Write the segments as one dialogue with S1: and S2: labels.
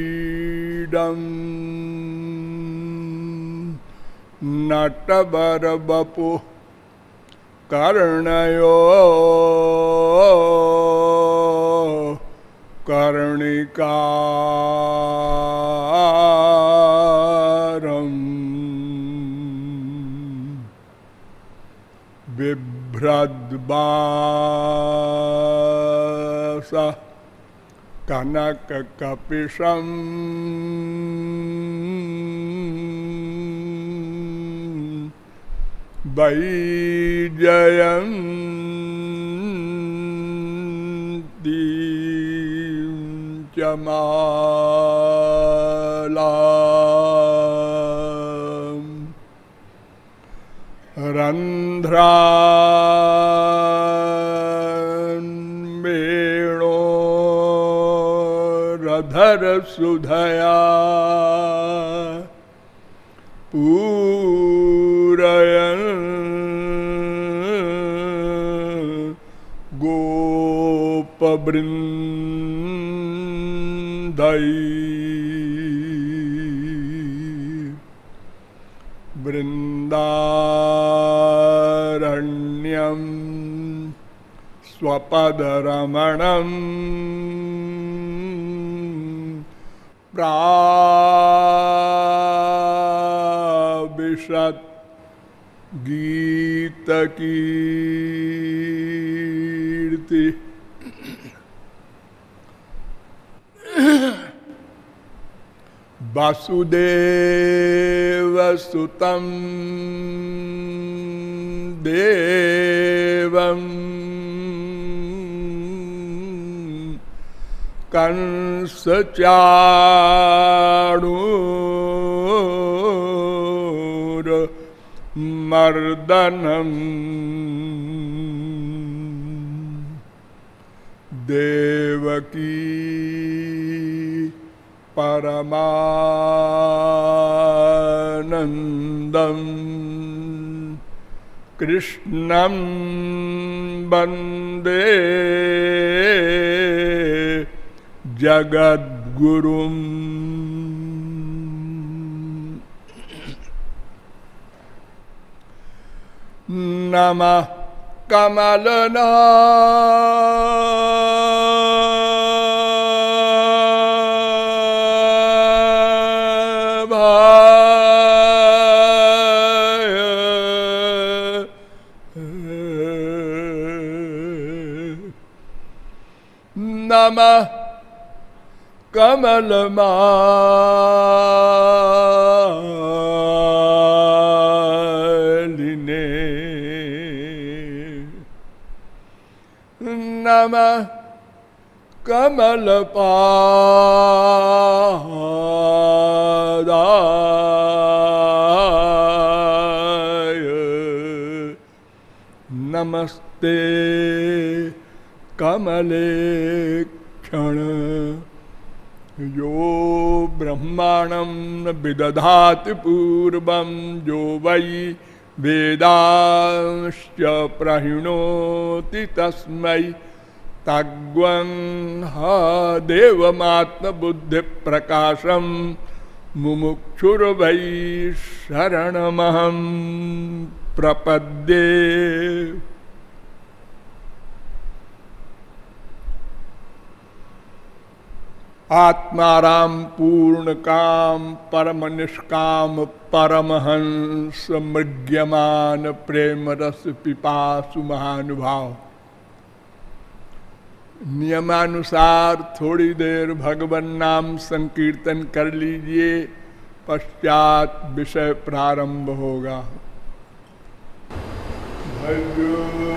S1: बरहापीडम् नटबरबपुः कर्णयो कर्णिकारम् बिभ्रद्बास कनककपिशम्। वैजयन्ती च माला रन्ध्रान्वेणो रधर सुधया पूरयन् गोपबृन्दै। वृन्दारण्यं स्वपदरमणम् प्राविशत् गीतकीर्ति। वसुदेवसुतं देवम्। कंसचाणूरमर्दनम् देवकी परमानन्दम्। कृष्णं वंदे। जगद्गुरुम् नमः कमलना नमः कमलमालिने नमः कमलपादाय नमस्ते कमले क्षण यो ब्रह्माणं विदधाति पूर्वं जो वै वेदांश्च प्रहिणोति तस्मै। तग्वं ह देवमात्मबुद्धिप्रकाशं, मुमुक्षुर्वै शरणमहं प्रपद्ये। आत्माराम पूर्ण काम, परम निष्काम, परमहंस, मृग्यमान, प्रेम रस, पिपासु, महानुभाव। नियमानुसार थोड़ी देर भगवान नाम संकीर्तन कर लीजिए, पश्चात विषय प्रारंभ होगा। भगवी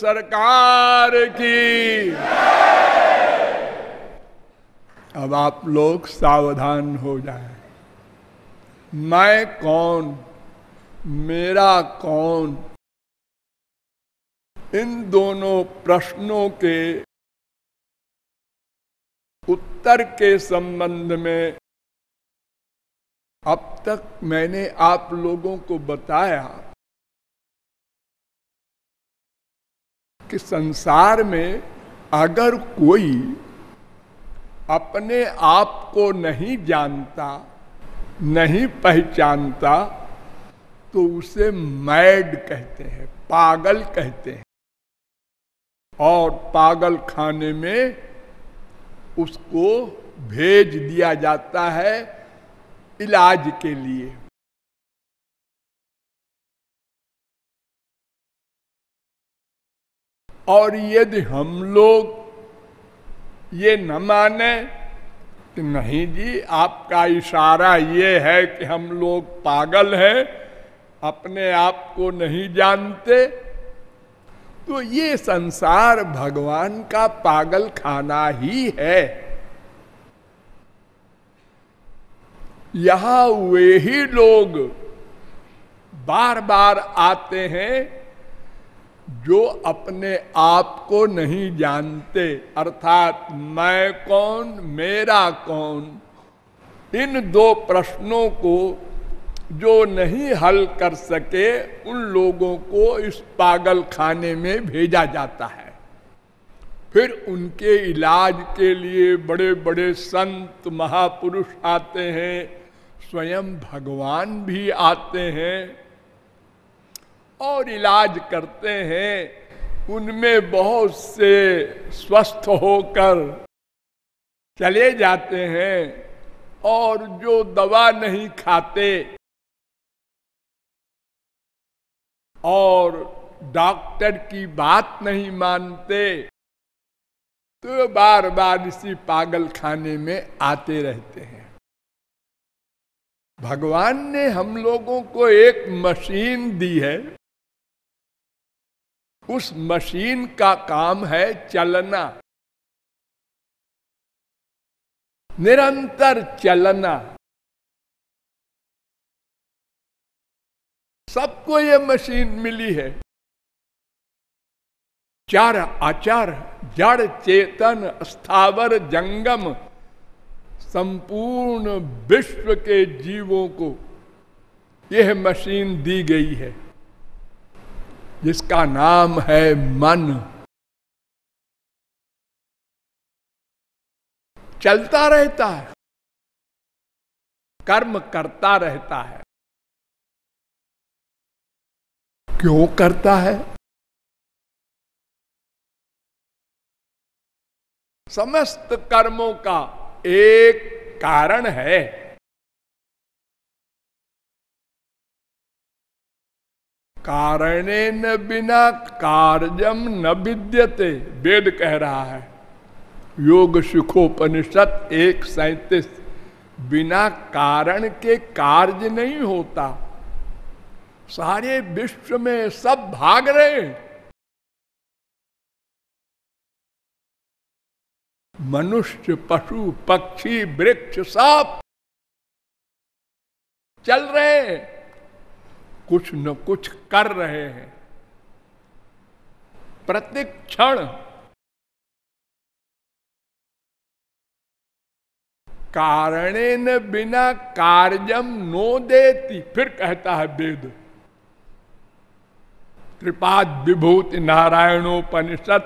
S1: सरकार की। अब आप लोग सावधान हो जाए। मैं कौन? मेरा कौन? इन दोनों प्रश्नों के उत्तर के संबंध में अब तक मैंने आप लोगों को बताया कि संसार में अगर कोई अपने आप को नहीं जानता, नहीं पहचानता तो उसे मैड कहते हैं, पागल कहते हैं। और पागल खाने में उसको भेज दिया जाता है इलाज के लिए। और यदि हम लोग ये न माने कि नहीं जी, आपका इशारा ये है कि हम लोग पागल हैं, अपने आप को नहीं जानते। तो ये संसार भगवान का पागल खाना ही है। यहाँ वे ही लोग बार बार आते हैं जो अपने आप को नहीं जानते, अर्थात मैं कौन, मेरा कौन, इन दो प्रश्नों को जो नहीं हल कर सके, उन लोगों को इस पागल खाने में भेजा जाता है। फिर उनके इलाज के लिए बड़े बड़े संत, महापुरुष आते हैं, स्वयं भगवान भी आते हैं। और इलाज करते हैं, उनमें बहुत से स्वस्थ होकर चले जाते हैं और जो दवा नहीं खाते और डॉक्टर की बात नहीं मानते तो बार बार इसी पागल खाने में आते रहते हैं। भगवान ने हम लोगों को एक मशीन दी है। उस मशीन का काम है चलना। निरंतर चलना। सबको ये मशीन मिली है। चार आचार, जड़ चेतन, स्थावर जंगम, संपूर्ण विश्व के जीवों को यह मशीन दी गई है। जिसका नाम है मन। चलता रहता है। कर्म करता रहता है। क्यों करता है? समस्त कर्मों का एक कारण है। कारणे न बिना कार्यम न विद्यते, वेद कह रहा है। योग सुखोपनिषद एक सैतीस, बिना कारण के कार्य नहीं होता। सारे विश्व में सब भाग रहे मनुष्य, पशु, पक्षी, वृक्ष सब चल रहे हैं। कुछ न कुछ कर रहे हैं। प्रत्येक क्षण कारणे न बिना कार्यम नो देती, फिर कहता है वेद। त्रिपाद विभूति नारायणोपनिषद,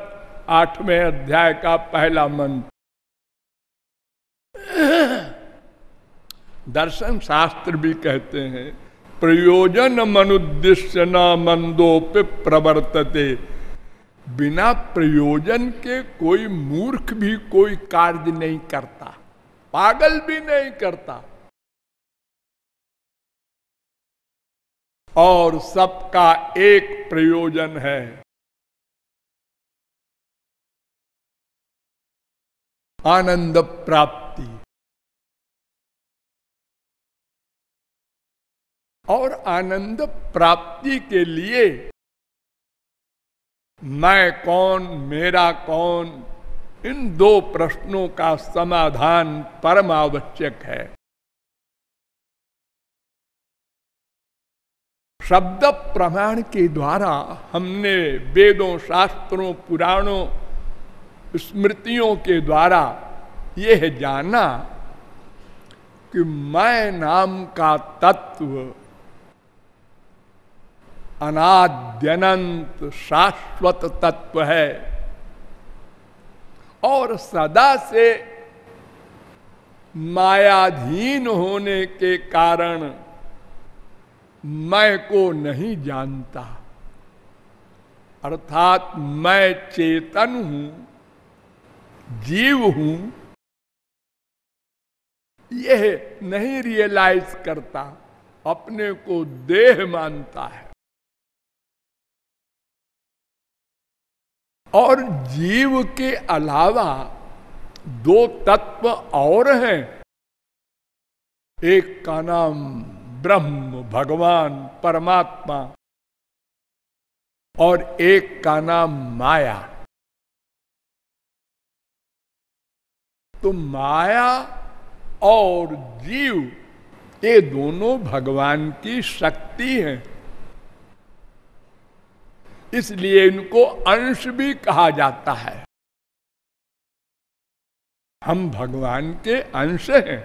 S1: आठवें अध्याय का पहला मंत्र। दर्शन शास्त्र भी कहते हैं प्रयोजन मनुद्देश्य न मंदोप प्रवर्तते। बिना प्रयोजन के कोई मूर्ख भी कोई कार्य नहीं करता, पागल भी नहीं करता। और सबका एक प्रयोजन है। आनंद प्राप्ति। और आनंद प्राप्ति के लिए, मैं कौन, मेरा कौन, इन दो प्रश्नों का समाधान परम आवश्यक है। शब्द प्रमाण के द्वारा हमने वेदों, शास्त्रों, पुराणों, स्मृतियों के द्वारा यह जाना कि मैं नाम का तत्व अनाद्यनंत शाश्वत तत्व है। और सदा से मायाधीन होने के कारण मैं को नहीं जानता। अर्थात मैं चेतन हूँ, जीव हूँ, यह नहीं रियलाइज़ करता, अपने को देह मानता है। और जीव के अलावा दो तत्व और हैं। एक का नाम ब्रह्म, भगवान, परमात्मा, और एक का नाम माया। तो माया और जीव, ये दोनों भगवान की शक्ति हैं। इसलिए इनको अंश भी कहा जाता है। हम भगवान के अंश हैं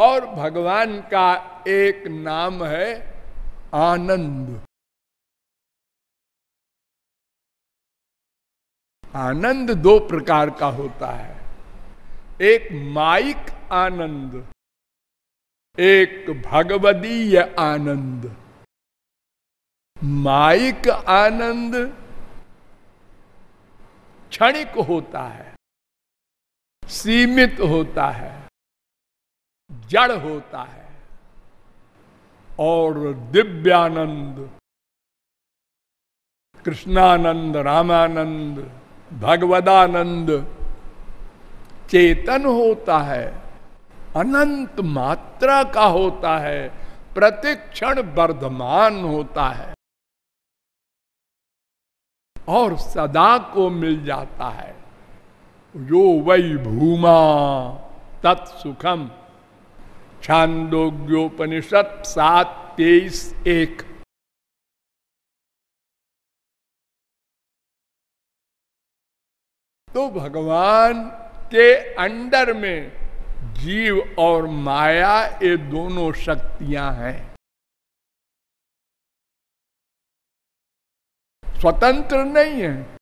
S1: और भगवान का एक नाम है आनंद। आनंद दो प्रकार का होता है। एक माइक आनंद, एक भगवदीय आनंद। माइक आनंद क्षणिक होता है, सीमित होता है, जड़ होता है, और दिव्यानंद, कृष्णानंद, रामानंद, भगवदानंद चेतन होता है, अनंत मात्रा का होता है, प्रतिक्षण वर्धमान होता है। और सदा को मिल जाता है। यो वही भूमा तत्सुखम छांदोग्योपनिषद सात तेईस एक। तो भगवान के अंडर में जीव और माया ये दोनों शक्तियाँ हैं। स्वतंत्र नहीं है।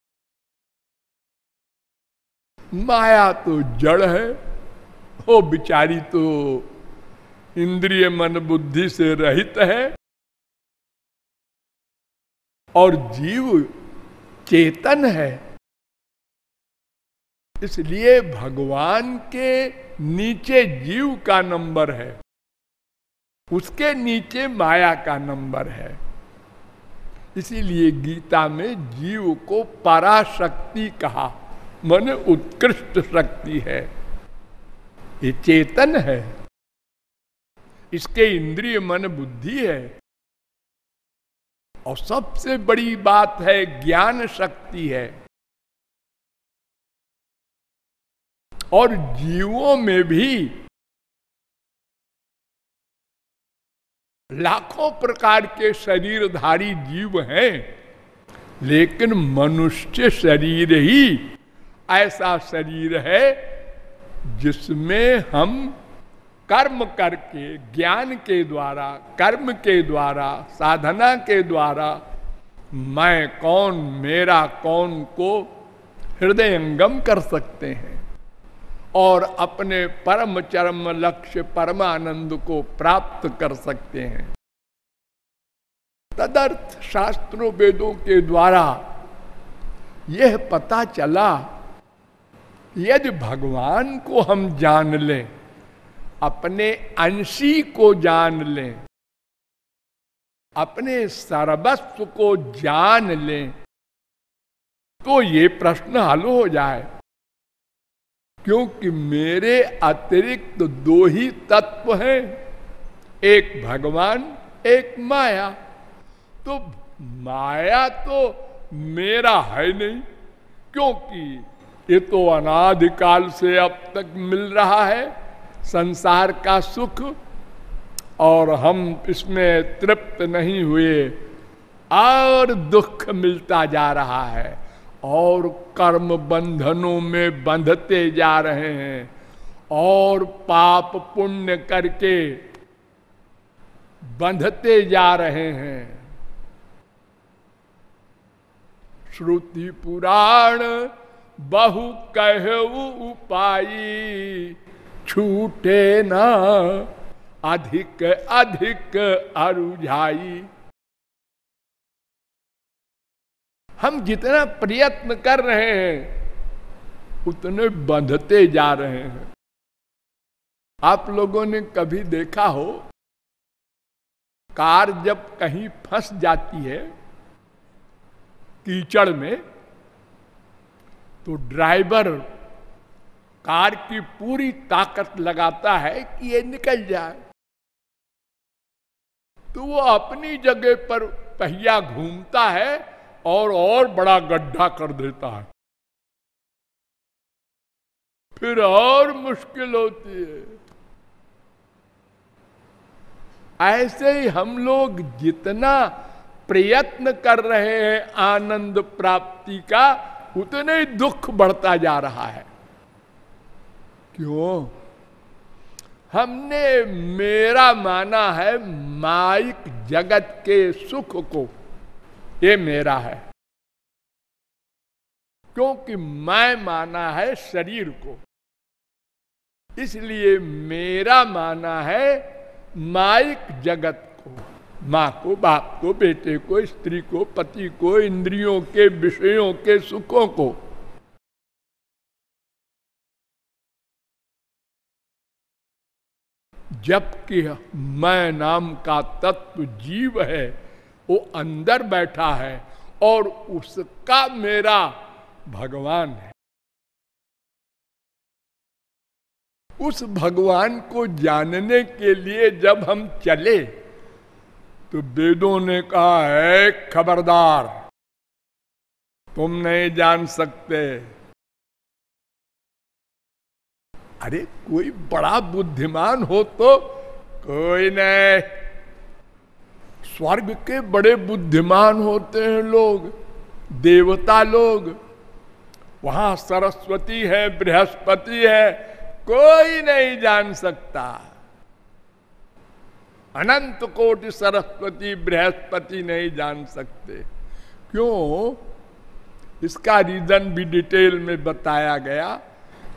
S1: माया तो जड़ है वो बिचारी तो इंद्रिय मन बुद्धि से रहित है, और जीव चेतन है। इसलिए भगवान के नीचे जीव का नंबर है, उसके नीचे माया का नंबर है। इसीलिए गीता में जीव को पराशक्ति कहा, मन उत्कृष्ट शक्ति है। ये चेतन है। इसके इंद्रिय मन बुद्धि है। और सबसे बड़ी बात है ज्ञान शक्ति है। और जीवों में भी लाखों प्रकार के शरीरधारी जीव हैं, लेकिन मनुष्य शरीर ही ऐसा शरीर है जिसमें हम कर्म करके, ज्ञान के द्वारा, कर्म के द्वारा, साधना के द्वारा, मैं कौन, मेरा कौन को हृदयंगम कर सकते हैं। और अपने परम चरम लक्ष्य परमानंद को प्राप्त कर सकते हैं। तदर्थ शास्त्रों वेदों के द्वारा यह पता चला, यदि भगवान को हम जान लें, अपने अंशी को जान लें, अपने सर्वस्व को जान लें तो ये प्रश्न हल हो जाए। क्योंकि मेरे अतिरिक्त तो दो ही तत्व हैं। एक भगवान, एक माया। तो माया तो मेरा है नहीं, क्योंकि ये तो अनादिकाल से अब तक मिल रहा है, संसार का सुख, और हम इसमें तृप्त नहीं हुए। और दुख मिलता जा रहा है। और कर्म बंधनों में बंधते जा रहे हैं और पाप पुण्य करके बंधते जा रहे हैं। श्रुति पुराण बहु कह उपाई छूटे न अधिक अधिक अरुझाई। हम जितना प्रयत्न कर रहे हैं, उतने बंधते जा रहे हैं। आप लोगों ने कभी देखा हो, कार जब कहीं फंस जाती है, कीचड़ में तो ड्राइवर कार की पूरी ताकत लगाता है कि ये निकल जाए। तो वो अपनी जगह पर पहिया घूमता है और और बड़ा गड्ढा कर देता है। फिर और मुश्किल होती है। ऐसे ही हम लोग जितना प्रयत्न कर रहे हैं आनंद प्राप्ति का, उतने ही दुख बढ़ता जा रहा है। क्यों? हमने मेरा माना है माइक जगत के सुख को। ये मेरा है। क्योंकि मैं माना है शरीर को। इसलिए मेरा माना है माइक जगत को। माँ को, बाप को, बेटे को, स्त्री को, पति को, इंद्रियों के विषयों के सुखों को। जबकि मैं नाम का तत्व जीव है वो अंदर बैठा है और उसका मेरा भगवान है। उस भगवान को जानने के लिए जब हम चले तो वेदों ने कहा, है खबरदार, तुम नहीं जान सकते। अरे, कोई बड़ा बुद्धिमान हो तो कोई नहीं। स्वर्ग के बड़े बुद्धिमान होते हैं लोग, देवता लोग। वहाँ सरस्वती है, बृहस्पति है, कोई नहीं जान सकता। अनंत कोटि सरस्वती, बृहस्पति नहीं जान सकते। क्यों? इसका रीजन भी डिटेल में बताया गया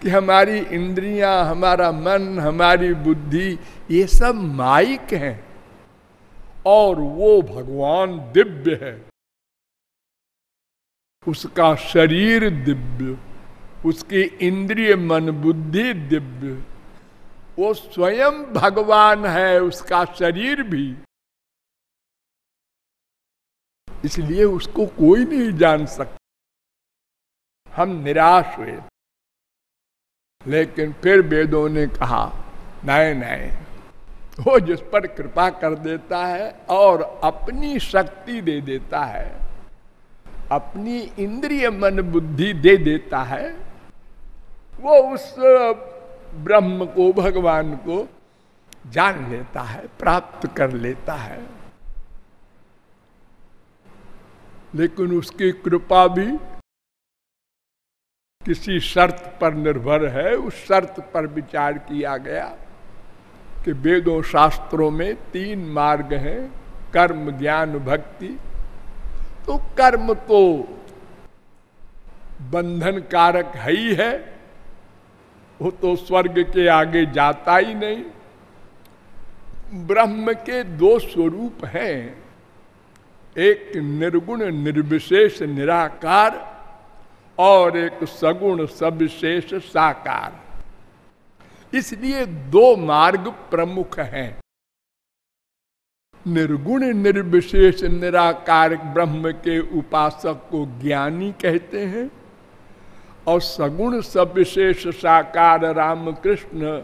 S1: कि हमारी इंद्रियाँ, हमारा मन, हमारी बुद्धि, ये सब माइक हैं। और वो भगवान दिव्य है। उसका शरीर दिव्य, उसकी इंद्रिय मन बुद्धि दिव्य। वो स्वयं भगवान है, उसका शरीर भी। इसलिए उसको कोई नहीं जान सकता। हम निराश हुए। लेकिन फिर वेदों ने कहा नए नहीं वो जिस पर कृपा कर देता है और अपनी शक्ति दे देता है, अपनी इंद्रिय मन बुद्धि दे देता है, वो उस ब्रह्म को, भगवान को जान लेता है, प्राप्त कर लेता है। लेकिन उसकी कृपा भी किसी शर्त पर निर्भर है, उस शर्त पर विचार किया गया। कि वेदों शास्त्रों में तीन मार्ग हैं, कर्म, ज्ञान, भक्ति। तो कर्म तो बंधन कारक है ही है, वो तो स्वर्ग के आगे जाता ही नहीं। ब्रह्म के दो स्वरूप हैं, एक निर्गुण, निर्विशेष, निराकार, और एक सगुण, सविशेष, साकार। इसलिए दो मार्ग प्रमुख हैं। निर्गुण, निर्विशेष, निराकार ब्रह्म के उपासक को ज्ञानी कहते हैं और सगुण सविशेष साकार रामकृष्ण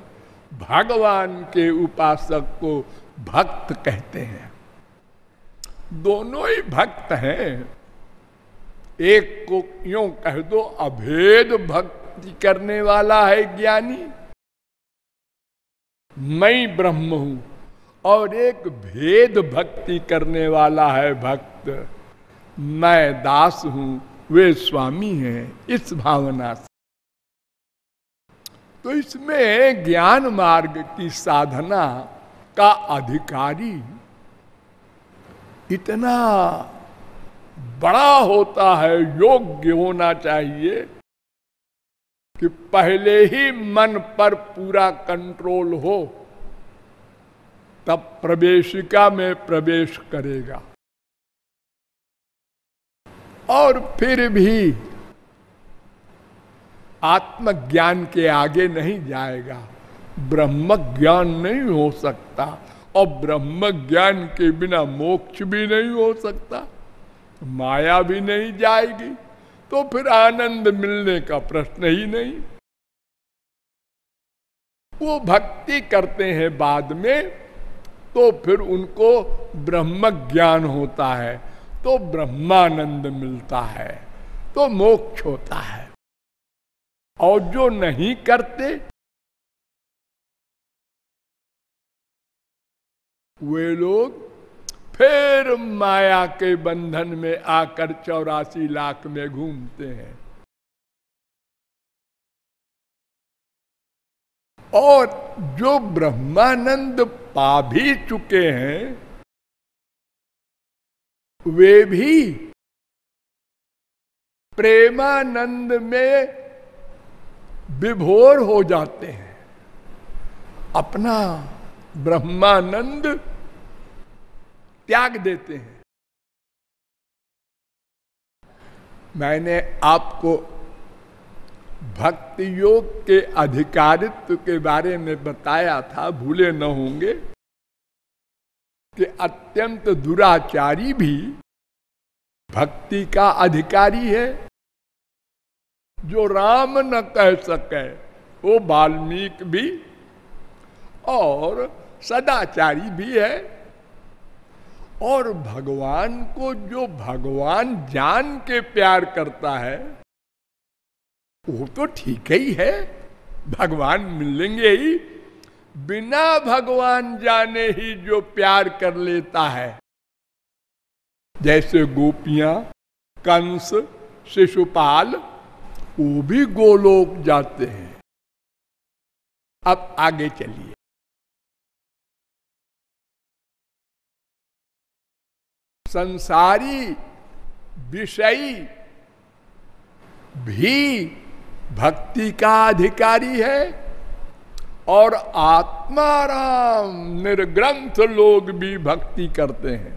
S1: भगवान के उपासक को भक्त कहते हैं। दोनों ही भक्त हैं। एक को यूँ कह दो, अभेद भक्ति करने वाला है ज्ञानी। मैं ब्रह्म हूँ। और एक भेद भक्ति करने वाला है भक्त। मैं दास हूँ, वे स्वामी हैं इस भावना से। तो इसमें ज्ञान मार्ग की साधना का अधिकारी इतना बड़ा होता है, योग्य होना चाहिए कि पहले ही मन पर पूरा कंट्रोल हो, तब प्रवेशिका में प्रवेश करेगा। और फिर भी आत्मज्ञान के आगे नहीं जाएगा। ब्रह्म ज्ञान नहीं हो सकता और ब्रह्म ज्ञान के बिना मोक्ष भी नहीं हो सकता, माया भी नहीं जाएगी। तो फिर आनंद मिलने का प्रश्न ही नहीं। वो भक्ति करते हैं बाद में तो फिर उनको ब्रह्म ज्ञान होता है तो ब्रह्मानंद मिलता है तो मोक्ष होता है। और जो नहीं करते, वे लोग फिर माया के बंधन में आकर चौरासी लाख में घूमते हैं। और जो ब्रह्मानंद पा भी चुके हैं, वे भी प्रेमानंद में विभोर हो जाते हैं। अपना ब्रह्मानंद त्याग देते हैं। मैंने आपको भक्ति योग के अधिकारित्व के बारे में बताया था, भूले न होंगे, कि अत्यंत दुराचारी भी भक्ति का अधिकारी है। जो राम न कह सके, वो वाल्मीकि भी और सदाचारी भी है। और भगवान को जो भगवान जान के प्यार करता है, वो तो ठीक ही है। भगवान मिलेंगे ही। बिना भगवान जाने ही जो प्यार कर लेता है। जैसे गोपियाँ, कंस, शिशुपाल, वो भी गोलोक जाते हैं। अब आगे चलिए। संसारी विषयी भी भक्ति का अधिकारी है और आत्माराम निर्ग्रंथ लोग भी भक्ति करते हैं।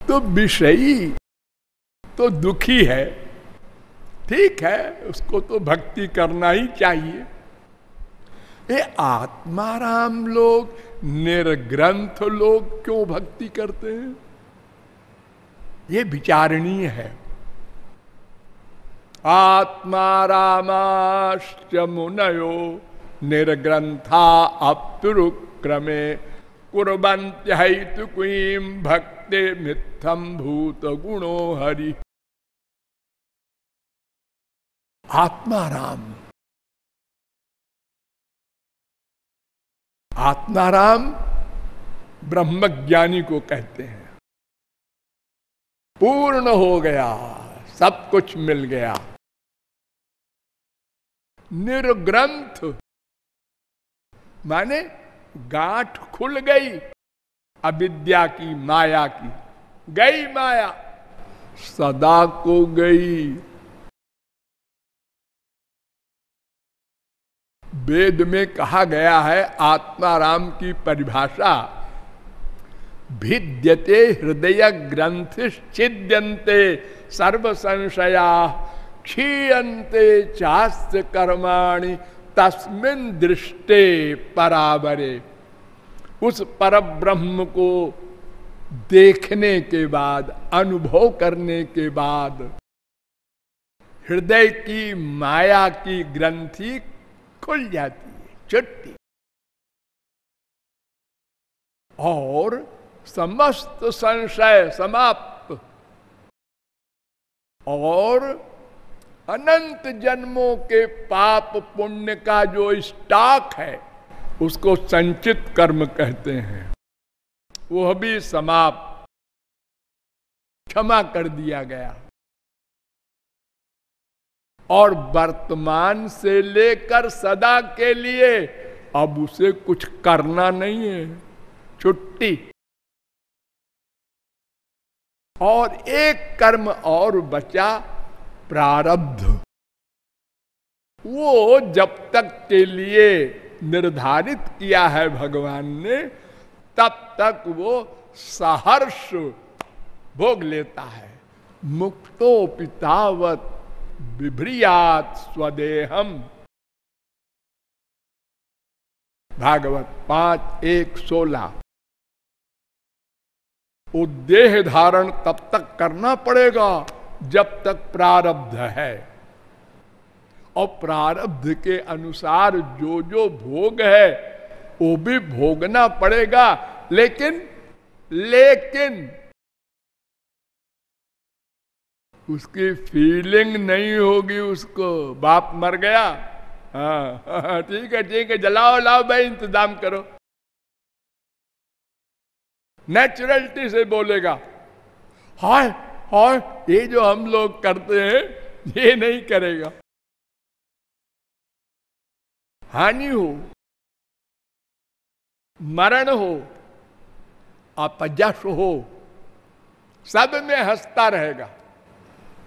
S1: तो विषयी तो दुखी है, ठीक है, उसको तो भक्ति करना ही चाहिए। ये आत्माराम लोग, निर्ग्रंथ लोग क्यों भक्ति करते हैं? ये विचारणीय है। आत्मा रामाश्च मुनयो, निर्ग्रंथा अप्युक्रमे कुरंत कुईम भक्ति मिथम भूत गुणो हरि। आत्माराम। आत्माराम ब्रह्मज्ञानी को कहते हैं। पूर्ण हो गया, सब कुछ मिल गया। निर्ग्रंथ, माने गांठ खुल गई, अविद्या की, माया की, गई माया, सदा को गई। वेद में कहा गया है, आत्माराम की परिभाषा। भिद्यते हृदय ग्रंथिश्चिद्यंते सर्व संशया क्षीयते चास्त कर्माणि, तस्मिन दृष्टे पराबरे उस पर ब्रह्म को देखने के बाद, अनुभव करने के बाद, हृदय की माया की ग्रंथि खुल जाती है चुट्टी। और समस्त संशय समाप्त। और अनंत जन्मों के पाप पुण्य का जो स्टॉक है, उसको संचित कर्म कहते हैं। वह भी समाप्त। क्षमा कर दिया गया। और वर्तमान से लेकर सदा के लिए अब उसे कुछ करना नहीं है। छुट्टी। और एक कर्म और बचा प्रारब्ध। वो जब तक के लिए निर्धारित किया है भगवान ने, तब तक वो सहर्ष भोग लेता है। मुक्तो पितावत विभ्रियात स्वदेहम। भागवत पाँच, एक, सोलह। वो देह धारण तब तक करना पड़ेगा, जब तक प्रारब्ध है। और प्रारब्ध के अनुसार जो जो भोग है, वो भी भोगना पड़ेगा, लेकिन लेकिन उसकी फीलिंग नहीं होगी उसको। बाप मर गया। हाँ ठीक है ठीक है, जलाओ, लाओ भाई, इंतज़ाम करो। नेचुरलिटी से बोलेगा, हाय हाय, ये जो हम लोग करते हैं, ये नहीं करेगा। हानि हो, मरण हो, अपजस हो, सब में हंसता रहेगा।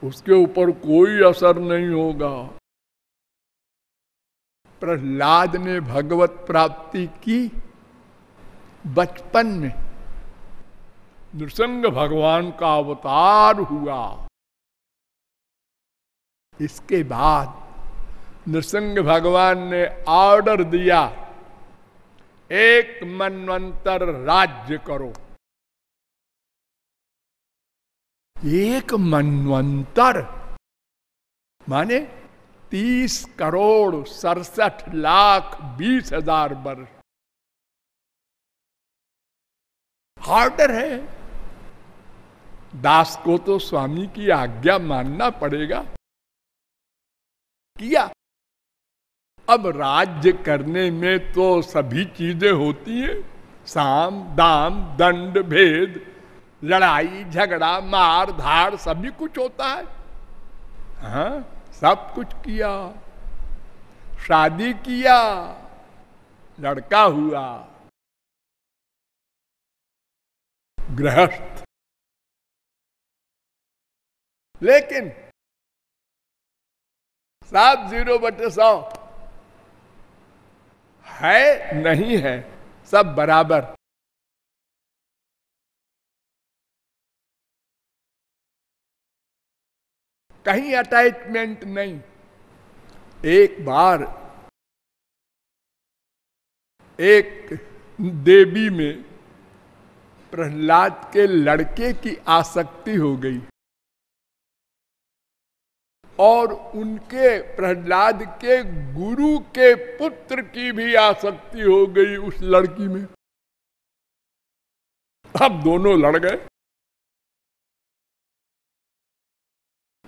S1: उसके ऊपर कोई असर नहीं होगा। प्रहलाद ने भगवत प्राप्ति की बचपन में। नृसिंह भगवान का अवतार हुआ। इसके बाद नृसिंह भगवान ने ऑर्डर दिया, एक मनवंतर राज्य करो। एक मनवंतर माने तीस करोड़ सड़सठ लाख बीस हज़ार वर्ष। ऑर्डर है। दास को तो स्वामी की आज्ञा मानना पड़ेगा। किया। अब राज्य करने में तो सभी चीज़ें होती हैं। साम, दाम, दंड, भेद। लड़ाई, झगड़ा, मार, धाड़ सभी कुछ होता है। हाँ सब कुछ किया। शादी किया। लड़का हुआ। गृहस्थ। लेकिन सात ज़ीरो बटे सौ है, नहीं है, सब बराबर। कहीं अटैचमेंट नहीं। एक बार, एक देवी में प्रहलाद के लड़के की आसक्ति हो गई और उनके, प्रहलाद के गुरु के पुत्र की भी आसक्ति हो गई उस लड़की में। अब दोनों लड़ गए।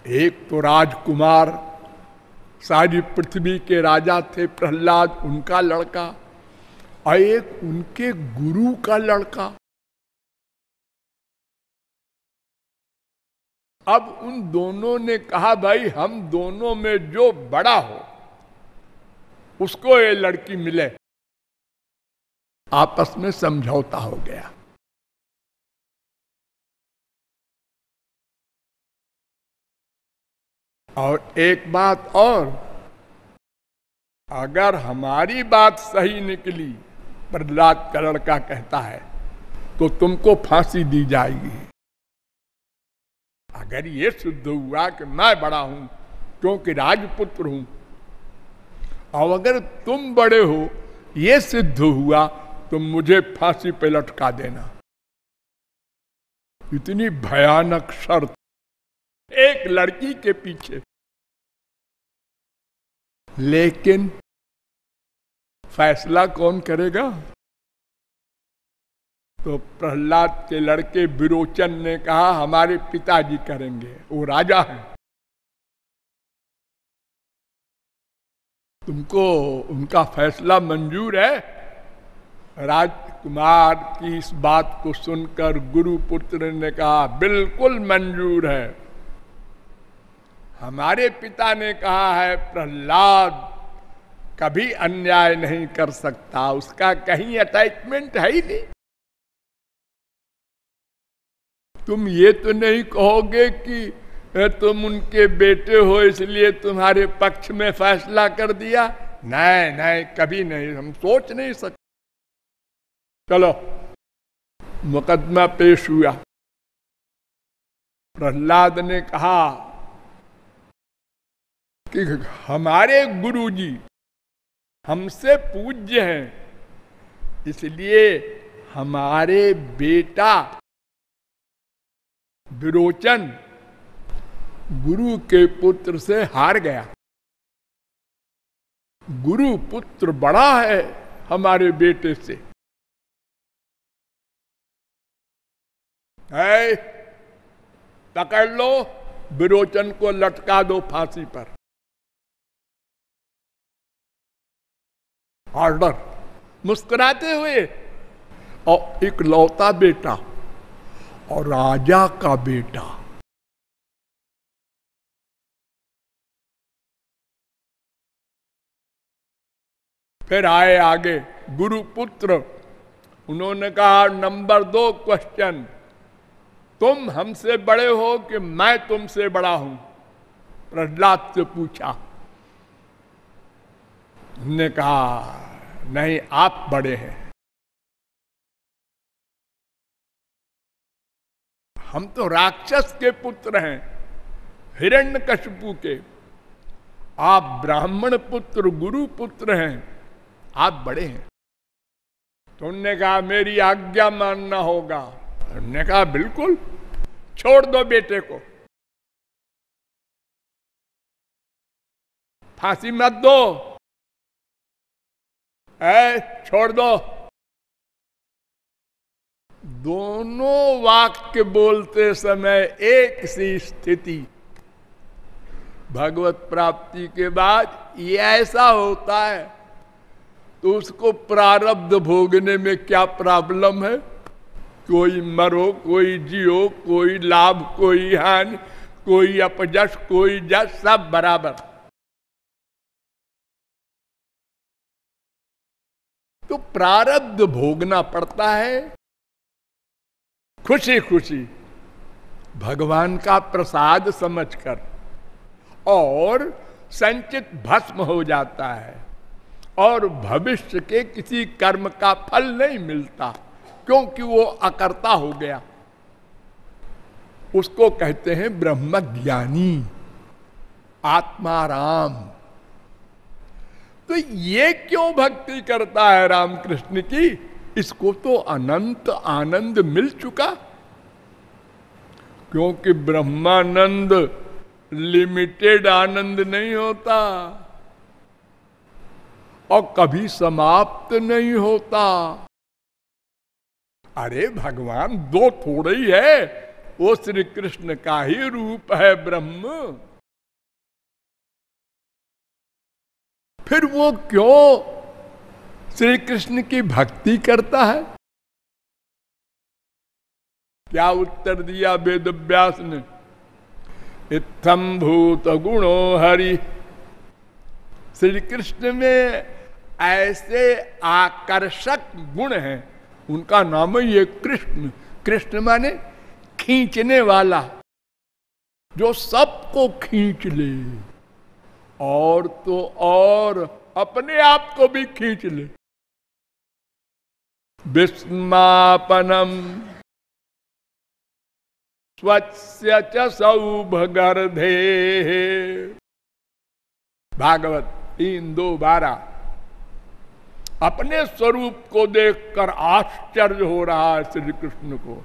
S1: एक तो राजकुमार, सारी पृथ्वी के राजा थे, प्रहलाद उनका लड़का, और एक उनके गुरु का लड़का। अब उन दोनों ने कहा, भाई, हम दोनों में जो बड़ा हो, उसको ये लड़की मिले। आपस में समझौता हो गया। और एक बात और, अगर हमारी बात सही निकली, प्रहलाद करण का कहता है तो तुमको फांसी दी जाएगी। अगर ये सिद्ध हुआ कि मैं बड़ा हूँ, क्योंकि राजपुत्र हूँ, और अगर तुम बड़े हो, ये सिद्ध हुआ तो मुझे फांसी पे लटका देना। इतनी भयानक शर्त एक लड़की के पीछे। लेकिन फैसला कौन करेगा? तो प्रहलाद के लड़के विरोचन ने कहा, हमारे पिताजी करेंगे। वो राजा है। तुमको उनका फैसला मंजूर है? राजकुमार की इस बात को सुनकर गुरुपुत्र ने कहा, बिल्कुल मंजूर है। हमारे पिता ने कहा है, प्रहलाद कभी अन्याय नहीं कर सकता, उसका कहीं अटैचमेंट है ही नहीं। तुम ये तो नहीं कहोगे कि तुम उनके बेटे हो, इसलिए तुम्हारे पक्ष में फैसला कर दिया? नहीं नहीं, कभी नहीं, हम सोच नहीं सकते। चलो, मुकदमा पेश हुआ। प्रहलाद ने कहा कि हमारे गुरुजी हमसे पूज्य हैं, इसलिए हमारे बेटा विरोचन गुरु के पुत्र से हार गया। गुरु पुत्र बड़ा है हमारे बेटे से। पकड़ लो, विरोचन को लटका दो फांसी पर। ऑर्डर मुस्कुराते हुए, और एक लौता बेटा, और राजा का बेटा। फिर आए आगे गुरुपुत्र उन्होंने कहा, नंबर दो क्वेश्चन तुम हमसे बड़े हो कि मैं तुमसे बड़ा हूँ? प्रहलाद से पूछा ने कहा, नहीं, आप बड़े हैं। हम तो राक्षस के पुत्र हैं हिरण्य कशपु के। आप ब्राह्मण पुत्र, गुरु पुत्र हैं, आप बड़े हैं। तो उनने कहा, मेरी आज्ञा मानना होगा। उनने कहा, बिल्कुल, छोड़ दो बेटे को। फांसी मत दो। ऐ छोड़ दो। दोनों वाक्य बोलते समय एक सी स्थिति। भगवत प्राप्ति के बाद ये ऐसा होता है तो उसको प्रारब्ध भोगने में क्या प्रॉब्लम है? कोई मरो, कोई जियो, कोई लाभ, कोई हानि, कोई अपजस, कोई जस, सब बराबर। तो प्रारब्ध भोगना पड़ता है। खुशी खुशी भगवान का प्रसाद समझकर और संचित भस्म हो जाता है और भविष्य के किसी कर्म का फल नहीं मिलता, क्योंकि वो अकर्ता हो गया। उसको कहते हैं ब्रह्म ज्ञानी आत्माराम। तो ये क्यों भक्ति करता है रामकृष्ण की? इसको तो अनंत आनंद मिल चुका। क्योंकि ब्रह्मानंद लिमिटेड आनंद नहीं होता और कभी समाप्त नहीं होता। अरे भगवान, दो थोड़े ही है। वो श्री कृष्ण का ही रूप है ब्रह्म। फिर वो क्यों श्री कृष्ण की भक्ति करता है? क्या उत्तर दिया वेद व्यास ने? इतम भूत गुणो हरि। श्री कृष्ण में ऐसे आकर्षक गुण हैं, उनका नाम ही है कृष्ण। कृष्ण माने खींचने वाला, जो सबको खींच ले। और तो और अपने आप को भी खींच ले। विस्मापनम। स्वच्छ च सौभगर्धे। भागवत तीन दो बारह। अपने स्वरूप को देखकर आश्चर्य हो रहा है श्री कृष्ण को।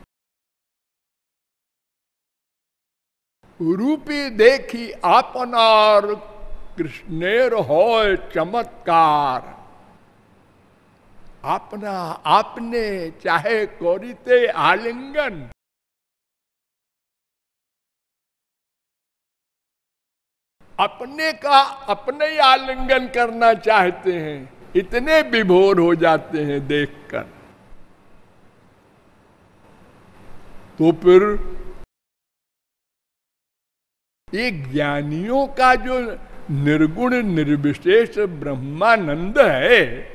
S1: रूपी देखी अपनार कृष्णेर हो चमत्कार। अपना आपने चाहे कोरिते आलिंगन। अपने का अपने आलिंगन करना चाहते हैं, इतने विभोर हो जाते हैं देखकर। तो फिर ये ज्ञानियों का जो निर्गुण निर्विशेष ब्रह्मानंद है।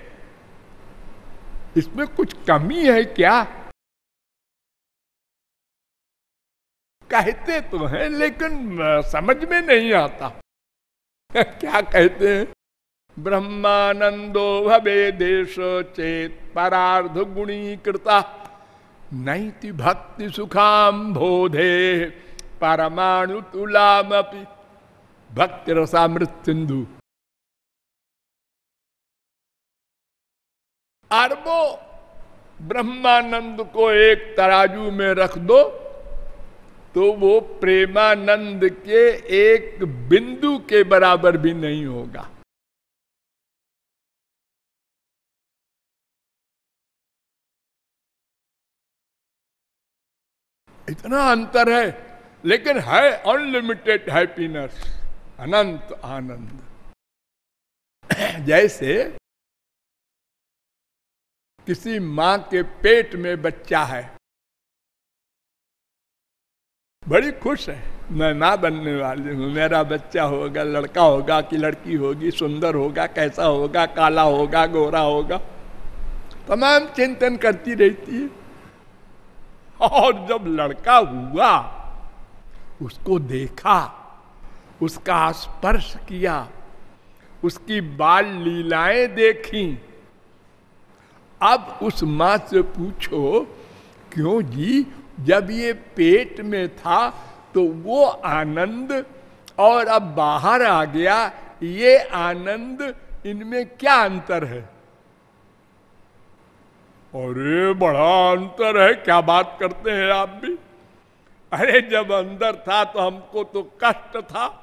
S1: इसमें कुछ कमी है क्या? कहते तो हैं, लेकिन समझ में नहीं आता। क्या कहते हैं? ब्रह्मानंदो भवे देश चेत परार्ध गुणी कृता। नैति भक्ति सुखाम बोधे, परमाणु तुलाम भक्ति रसामृत सिंधु अरबो ब्रह्मानंद को एक तराजू में रख दो तो वो प्रेमानंद के एक बिंदु के बराबर भी नहीं होगा इतना अंतर है लेकिन है अनलिमिटेड हैप्पीनेस अनंत आनंद। जैसे किसी माँ के पेट में बच्चा है, बड़ी खुश है, मैं माँ बनने वाली हूँ, मेरा बच्चा होगा, लड़का होगा, कि लड़की होगी, सुंदर होगा, कैसा होगा, काला होगा, गोरा होगा। तमाम चिंतन करती रहती है। और जब लड़का हुआ, उसको देखा उसका स्पर्श किया, उसकी बाल लीलाएँ देखी। अब उस माँ से पूछो, क्यों जी, जब ये पेट में था तो वो आनंद और अब बाहर आ गया, ये आनंद, इनमें क्या अंतर है? अरे, बड़ा अंतर है, क्या बात करते हैं आप भी। अरे, जब अंदर था तो हमको तो कष्ट था।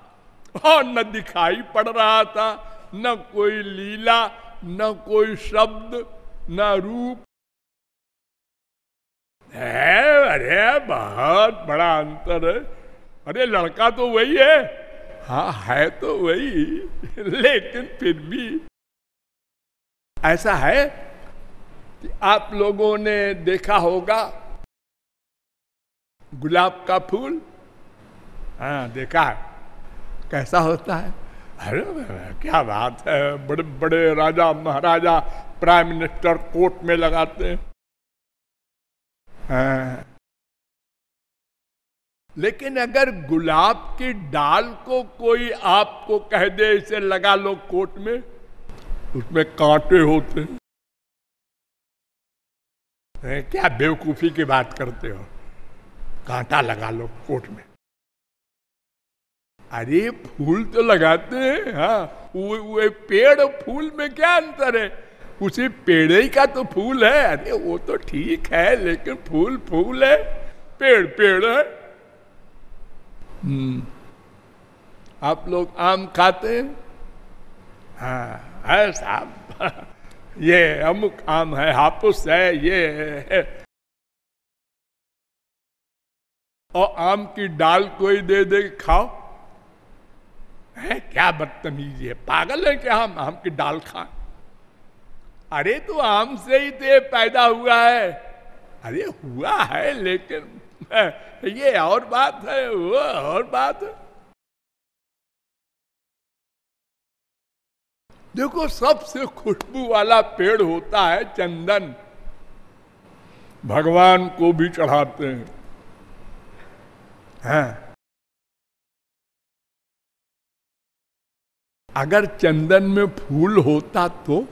S1: और न दिखाई पड़ रहा था, न कोई लीला, न कोई शब्द, न रूप। है, अरे, बहुत बड़ा अंतर है। अरे, लड़का तो वही है। हाँ है तो वही, लेकिन फिर भी ऐसा है कि आप लोगों ने देखा होगा, गुलाब का फूल। हाँ देखा है। कैसा होता है? अरे क्या बात है? बड़े बड़े राजा महाराजा प्राइम मिनिस्टर कोर्ट में लगाते हैं। हाँ। लेकिन अगर गुलाब की डाल को कोई आपको कह दे इसे लगा लो कोट में उसमें कांटे होते हैं। क्या बेवकूफ़ी की बात करते हो? कांटा लगा लो कोट में। अरे फूल तो लगाते हैं हाँ। वो, वो पेड़ फूल में क्या अंतर है? उसी पेड़ ही का तो फूल है। अरे वो तो ठीक है लेकिन फूल फूल है पेड़ पेड़ है। हम्म। आप लोग आम खाते हैं? हाँ है साहब। ये अमुक आम है हापुस है ये है। और आम की डाल कोई दे दे खाओ। है? क्या बदतमीजी है? पागल है क्या हम? आम की डाल खाएँ। अरे तो आम से ही तो पैदा हुआ है। अरे हुआ है, लेकिन ये और बात है, वो और बात है। देखो, सबसे खुशबू वाला पेड़ होता है चंदन। भगवान को भी चढ़ाते हैं। हाँ। अगर चंदन में फूल होता तो?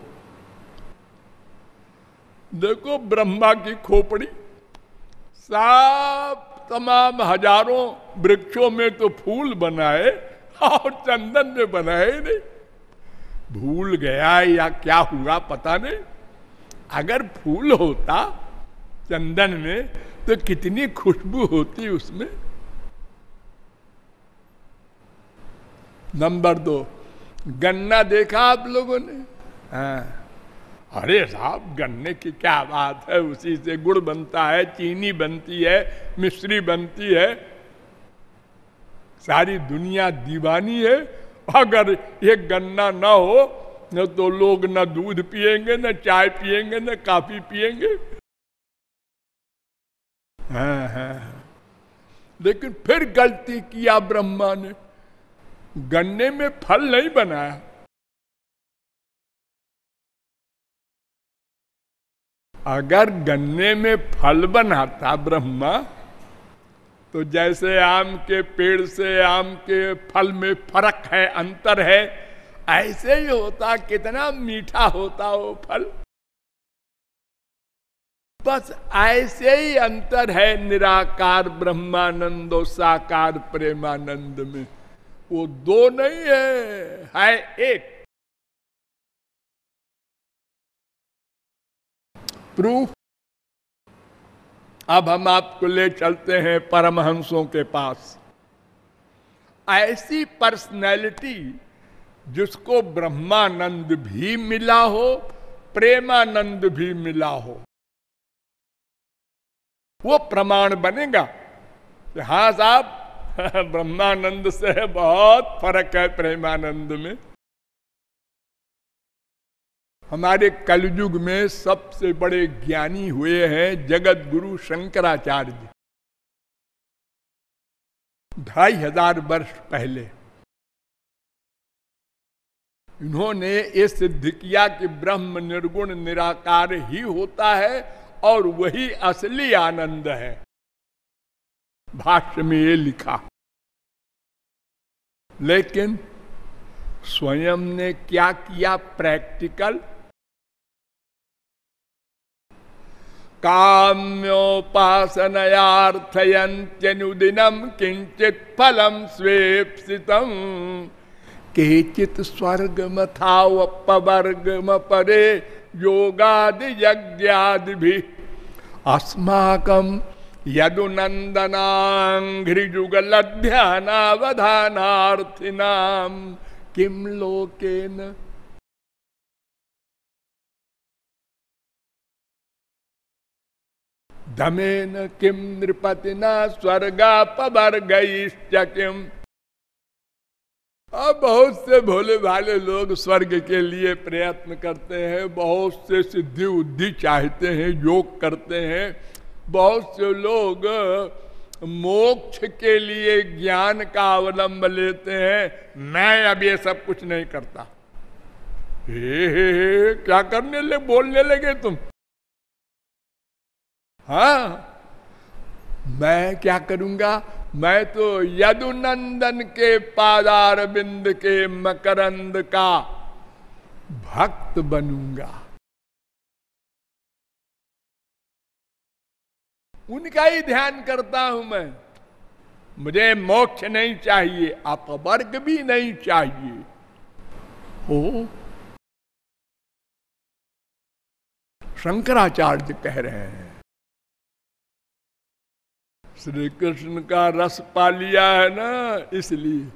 S1: देखो ब्रह्मा की खोपड़ी। सब तमाम हज़ारों वृक्षों में तो फूल बनाए और चंदन में बनाए नहीं। भूल गया या क्या हुआ पता नहीं। अगर फूल होता चंदन में तो कितनी खुशबू होती उसमें। नंबर दो गन्ना देखा आप लोगों ने? हाँ। अरे साहब गन्ने की क्या बात है? उसी से गुड़ बनता है चीनी बनती है मिश्री बनती है। सारी दुनिया दीवानी है। अगर ये गन्ना ना हो न तो लोग न दूध पिएँगे न चाय पिएँगे न काफ़ी पिएँगे हाँ, हाँ। लेकिन फिर गलती किया ब्रह्मा ने। गन्ने में फल नहीं बनाया। अगर गन्ने में फल बनाता ब्रह्मा तो जैसे आम के पेड़ से आम के फल में फ़र्क है, अंतर है, ऐसे ही होता, कितना मीठा होता वो फल। बस ऐसे ही अंतर है निराकार ब्रह्मानंद और साकार प्रेमानंद में। वो दो नहीं है। है एक। प्रूफ। अब हम आपको ले चलते हैं परमहंसों के पास। ऐसी पर्सनैलिटी जिसको ब्रह्मानंद भी मिला हो, प्रेमानंद भी मिला हो, वो प्रमाण बनेगा। हाँ साहब ब्रह्मानंद से बहुत फ़र्क है प्रेमानंद में। हमारे कलयुग में सबसे बड़े ज्ञानी हुए हैं जगत गुरु शंकराचार्य। ढाई हज़ार वर्ष पहले। इन्होंने ये सिद्ध किया कि ब्रह्म निर्गुण निराकार ही होता है और वही असली आनंद है। भाष्य में ये लिखा। लेकिन स्वयं ने क्या किया प्रैक्टिकल? काम्योपासनयार्थयन्त्यनुदिनं किंचित फलम स्वेप्सितम। केचित स्वर्गमथावपवर्गम परे योगादि यज्ञादि भी अस्माकम यदुनंदनाघ्रिजुगलध्यानावधानार्थिनाम किम लोकेन? धमेन किम नृपतिना स्वर्गा पवर्ग किम अब बहुत से भोले भाले लोग स्वर्ग के लिए प्रयत्न करते हैं, बहुत से सिद्धि उद्धि चाहते हैं, योग करते हैं। बहुत से लोग मोक्ष के लिए ज्ञान का अवलंब लेते हैं। मैं अब ये सब कुछ नहीं करता। हे, हे, हे क्या करने ले बोलने लगे तुम? हा? मैं क्या करूँगा? मैं तो यदुनंदन के पादार बिंद के मकरंद का भक्त बनूँगा। उनका ही ध्यान करता हूँ मैं। मुझे मोक्ष नहीं चाहिए, अपवर्ग भी नहीं चाहिए। हो। शंकराचार्य कह रहे हैं श्री कृष्ण का रस पा लिया है ना, इसलिए।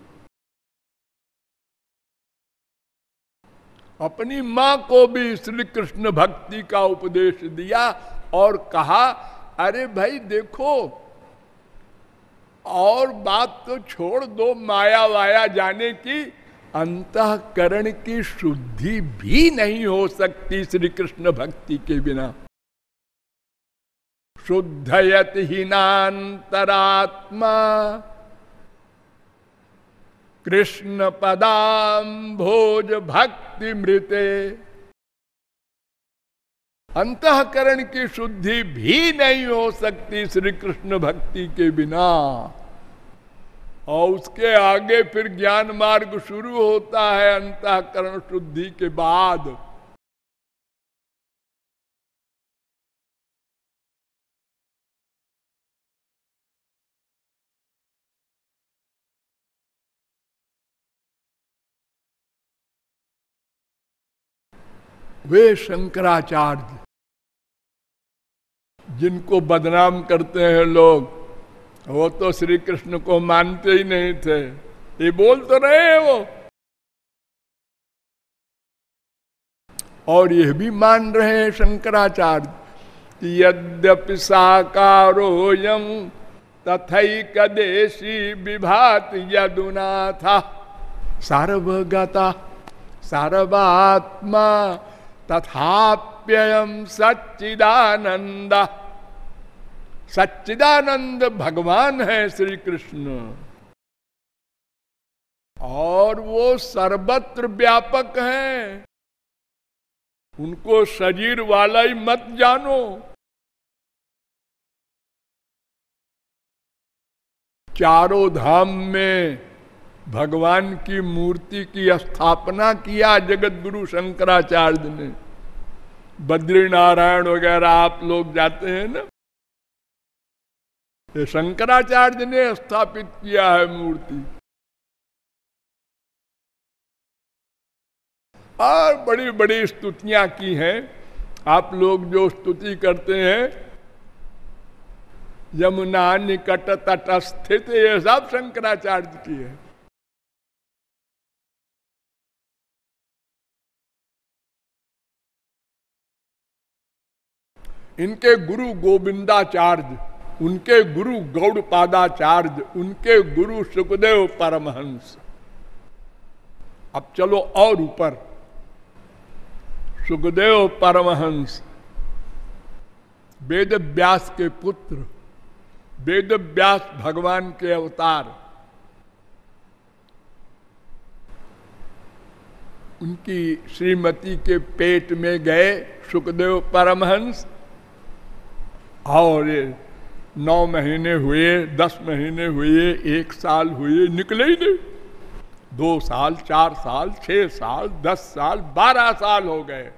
S1: अपनी माँ को भी श्री कृष्ण भक्ति का उपदेश दिया और कहा अरे भाई देखो, और बात तो छोड़ दो माया वाया जाने की। अंतकरण की शुद्धि भी नहीं हो सकती श्री कृष्ण भक्ति के बिना। शुद्धयत हीनातरात्मा। कृष्ण पदाम भोज भक्ति मृते अंतकरण की शुद्धि भी नहीं हो सकती श्री कृष्ण भक्ति के बिना। और उसके आगे फिर ज्ञान मार्ग शुरू होता है अंतकरण शुद्धि के बाद। वे शंकराचार्य जिनको बदनाम करते हैं लोग, वो तो श्री कृष्ण को मानते ही नहीं थे। ये बोल तो रहे हैं वो। और यह भी मान रहे हैं शंकराचार्य यद्यपि साकारो यम तथैकदेशी विभात यदुनाथा। सार्वगता, सार्वात्मा तथाप्ययम सच्चिदानंद सच्चिदानंद भगवान है श्री कृष्ण और वो सर्वत्र व्यापक हैं। उनको शरीर वाला ही मत जानो। चारों धाम में भगवान की मूर्ति की स्थापना किया जगत गुरु शंकराचार्य ने। बद्री नारायण वगैरह आप लोग जाते हैं ना? ये शंकराचार्य ने स्थापित किया है मूर्ति। और बड़ी बड़ी स्तुतियाँ की हैं। आप लोग जो स्तुति करते हैं, यमुना निकट तट स्थित, ये सब शंकराचार्य की है। इनके गुरु गोविंदाचार्य उनके गुरु गौड़ पादाचार्य, उनके गुरु सुखदेव परमहंस। अब चलो और ऊपर। सुखदेव परमहंस। वेद व्यास के पुत्र वेद व्यास भगवान के अवतार। उनकी श्रीमती के पेट में गए सुखदेव परमहंस। और नौ महीने हुए, दस महीने हुए, एक साल हुए, निकले ही नहीं। दो साल, चार साल, छह साल, दस साल, बारह साल हो गए।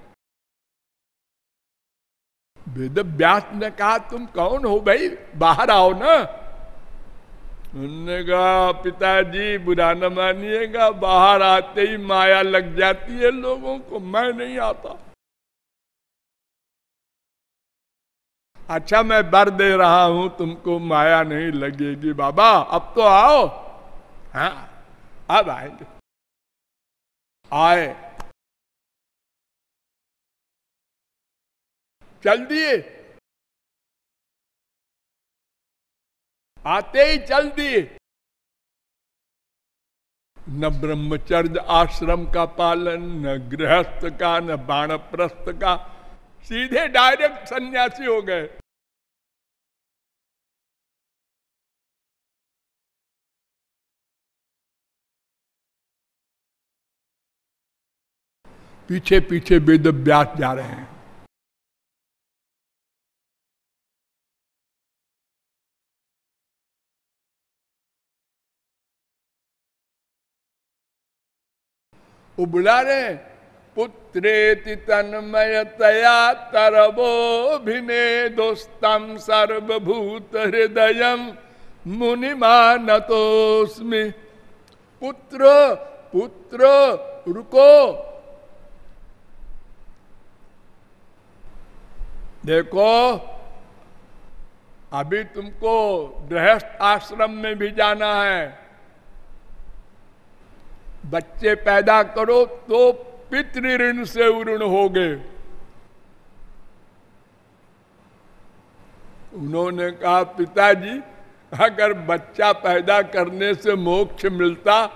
S1: वेद व्यास ने कहा, तुम कौन हो भाई? बाहर आओ ना। कहा, पिताजी, बुरा न मानिएगा, बाहर आते ही माया लग जाती है लोगों को, मैं नहीं आता। अच्छा मैं बर दे रहा हूँ, तुमको माया नहीं लगेगी। बाबा, अब तो आओ। हाँ अब आएँगे। आए। चल दिए आते ही चल दिए न ब्रह्मचर्य आश्रम का पालन, न गृहस्थ का, न बाणप्रस्थ का। सीधे डायरेक्ट सन्यासी हो गए। पीछे पीछे वेद व्यास जा रहे हैं। वो बुला रहे हैं। पुत्रेति तन्मयतया तरबोभिने दोस्तम सर्वभूत हृदय मुनिमानतोस्मि पुत्र पुत्र, रुको। देखो, अभी तुमको गृहस्थ आश्रम में भी जाना है। बच्चे पैदा करो तो पितृ से उऋण हो गए। उन्होंने कहा, पिताजी, अगर बच्चा पैदा करने से मोक्ष मिलता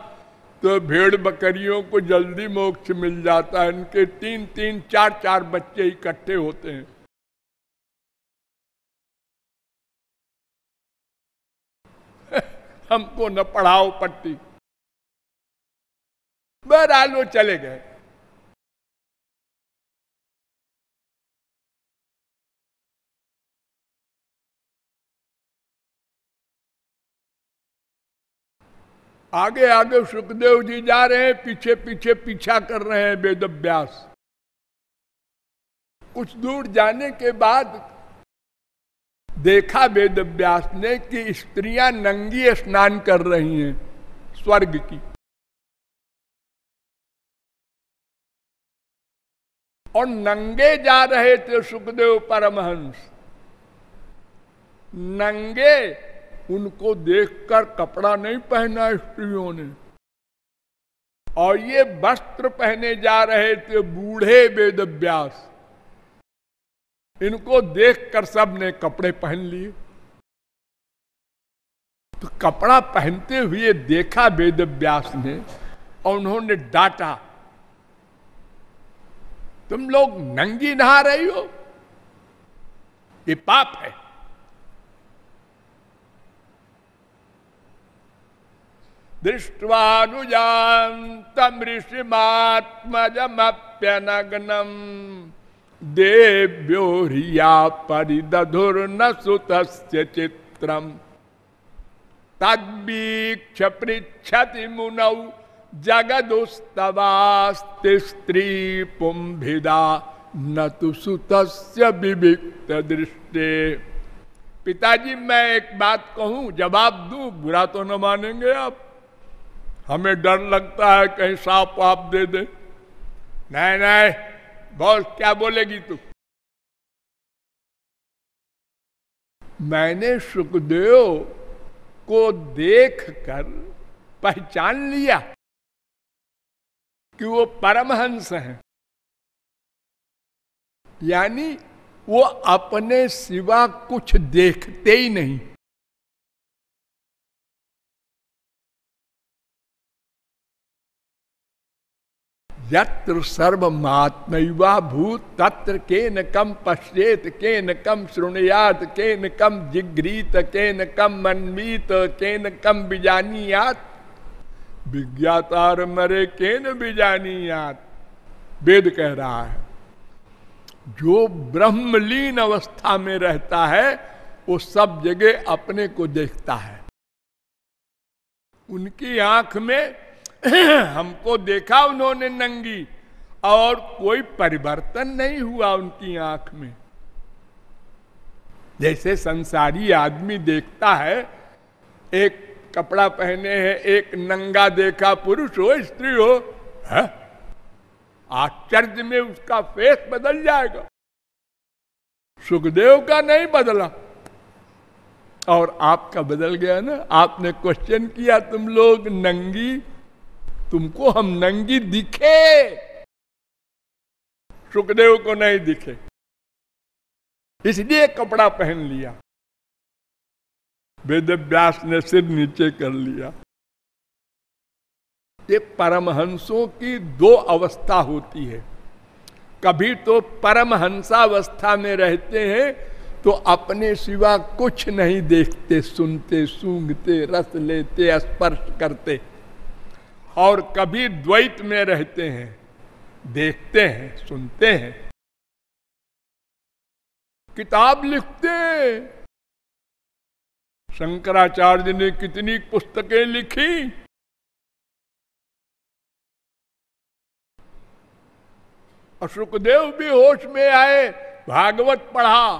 S1: तो भेड़ बकरियों को जल्दी मोक्ष मिल जाता है। इनके तीन तीन, चार चार बच्चे इकट्ठे होते हैं। हमको न पढ़ाओ पट्टी। बहरहाल वो चले गए। आगे आगे सुखदेव जी जा रहे हैं, पीछे पीछे पीछा कर रहे हैं वेद अभ्यास कुछ दूर जाने के बाद देखा वेद व्यास ने कि स्त्रियाँ नंगी स्नान कर रही हैं स्वर्ग की। और नंगे जा रहे थे सुखदेव परमहंस। नंगे उनको देखकर कपड़ा नहीं पहना स्त्रियों ने। और ये वस्त्र पहने जा रहे थे बूढ़े वेद व्यास इनको देखकर सबने कपड़े पहन लिए। तो कपड़ा पहनते हुए देखा वेद व्यास ने और उन्होंने डांटा, तुम लोग नंगी नहा रही हो? ये पाप है। दृष्टवानुजातम देव्यो रिया परिदधुर्न सुत चित्रम तदीक्ष पृछति मुनौ जगदुस्तवास्ति स्त्री पुंभिदा न तो सुत विविक्त दृष्टि पिताजी, मैं एक बात कहूँ, जवाब दू, बुरा तो न मानेंगे आप। हमें डर लगता है कहीं साफ़ आप दे दे। नहीं नहीं, बोल, क्या बोलेगी तू? मैंने सुखदेव को देखकर पहचान लिया कि वो परमहंस हैं। यानी वो अपने सिवा कुछ देखते ही नहीं। यत्र सर्वमात्मवा भूत, तत्र के न कम पश्चेत के न कम श्रृणयात के न कम जिग्रीत के न कम मनमीत के न कम बिजानियात। विज्ञातार मरे के न बिजानियात? वेद कह रहा है, जो ब्रह्मलीन अवस्था में रहता है, वो सब जगह अपने को देखता है। उनकी आँख में हमको देखा उन्होंने नंगी, और कोई परिवर्तन नहीं हुआ उनकी आँख में। जैसे संसारी आदमी देखता है, एक कपड़ा पहने हैं, एक नंगा देखा पुरुष हो, स्त्री हो आश्चर्य में उसका फेस बदल जाएगा। सुखदेव का नहीं बदला। और आपका बदल गया ना? आपने क्वेश्चन किया, तुम लोग नंगी तुमको हम नंगी दिखे। सुखदेव को नहीं दिखे। इसलिए कपड़ा पहन लिया। वेद व्यास ने सिर नीचे कर लिया। ये परमहंसों की दो अवस्था होती है। कभी तो परमहंसावस्था में रहते हैं तो अपने सिवा कुछ नहीं देखते, सुनते, सूंघते, रस लेते, स्पर्श करते। और कभी द्वैत में रहते हैं, देखते हैं, सुनते हैं। किताब लिखते शंकराचार्य ने कितनी पुस्तकें लिखी। सुखदेव भी होश में आए, भागवत पढ़ा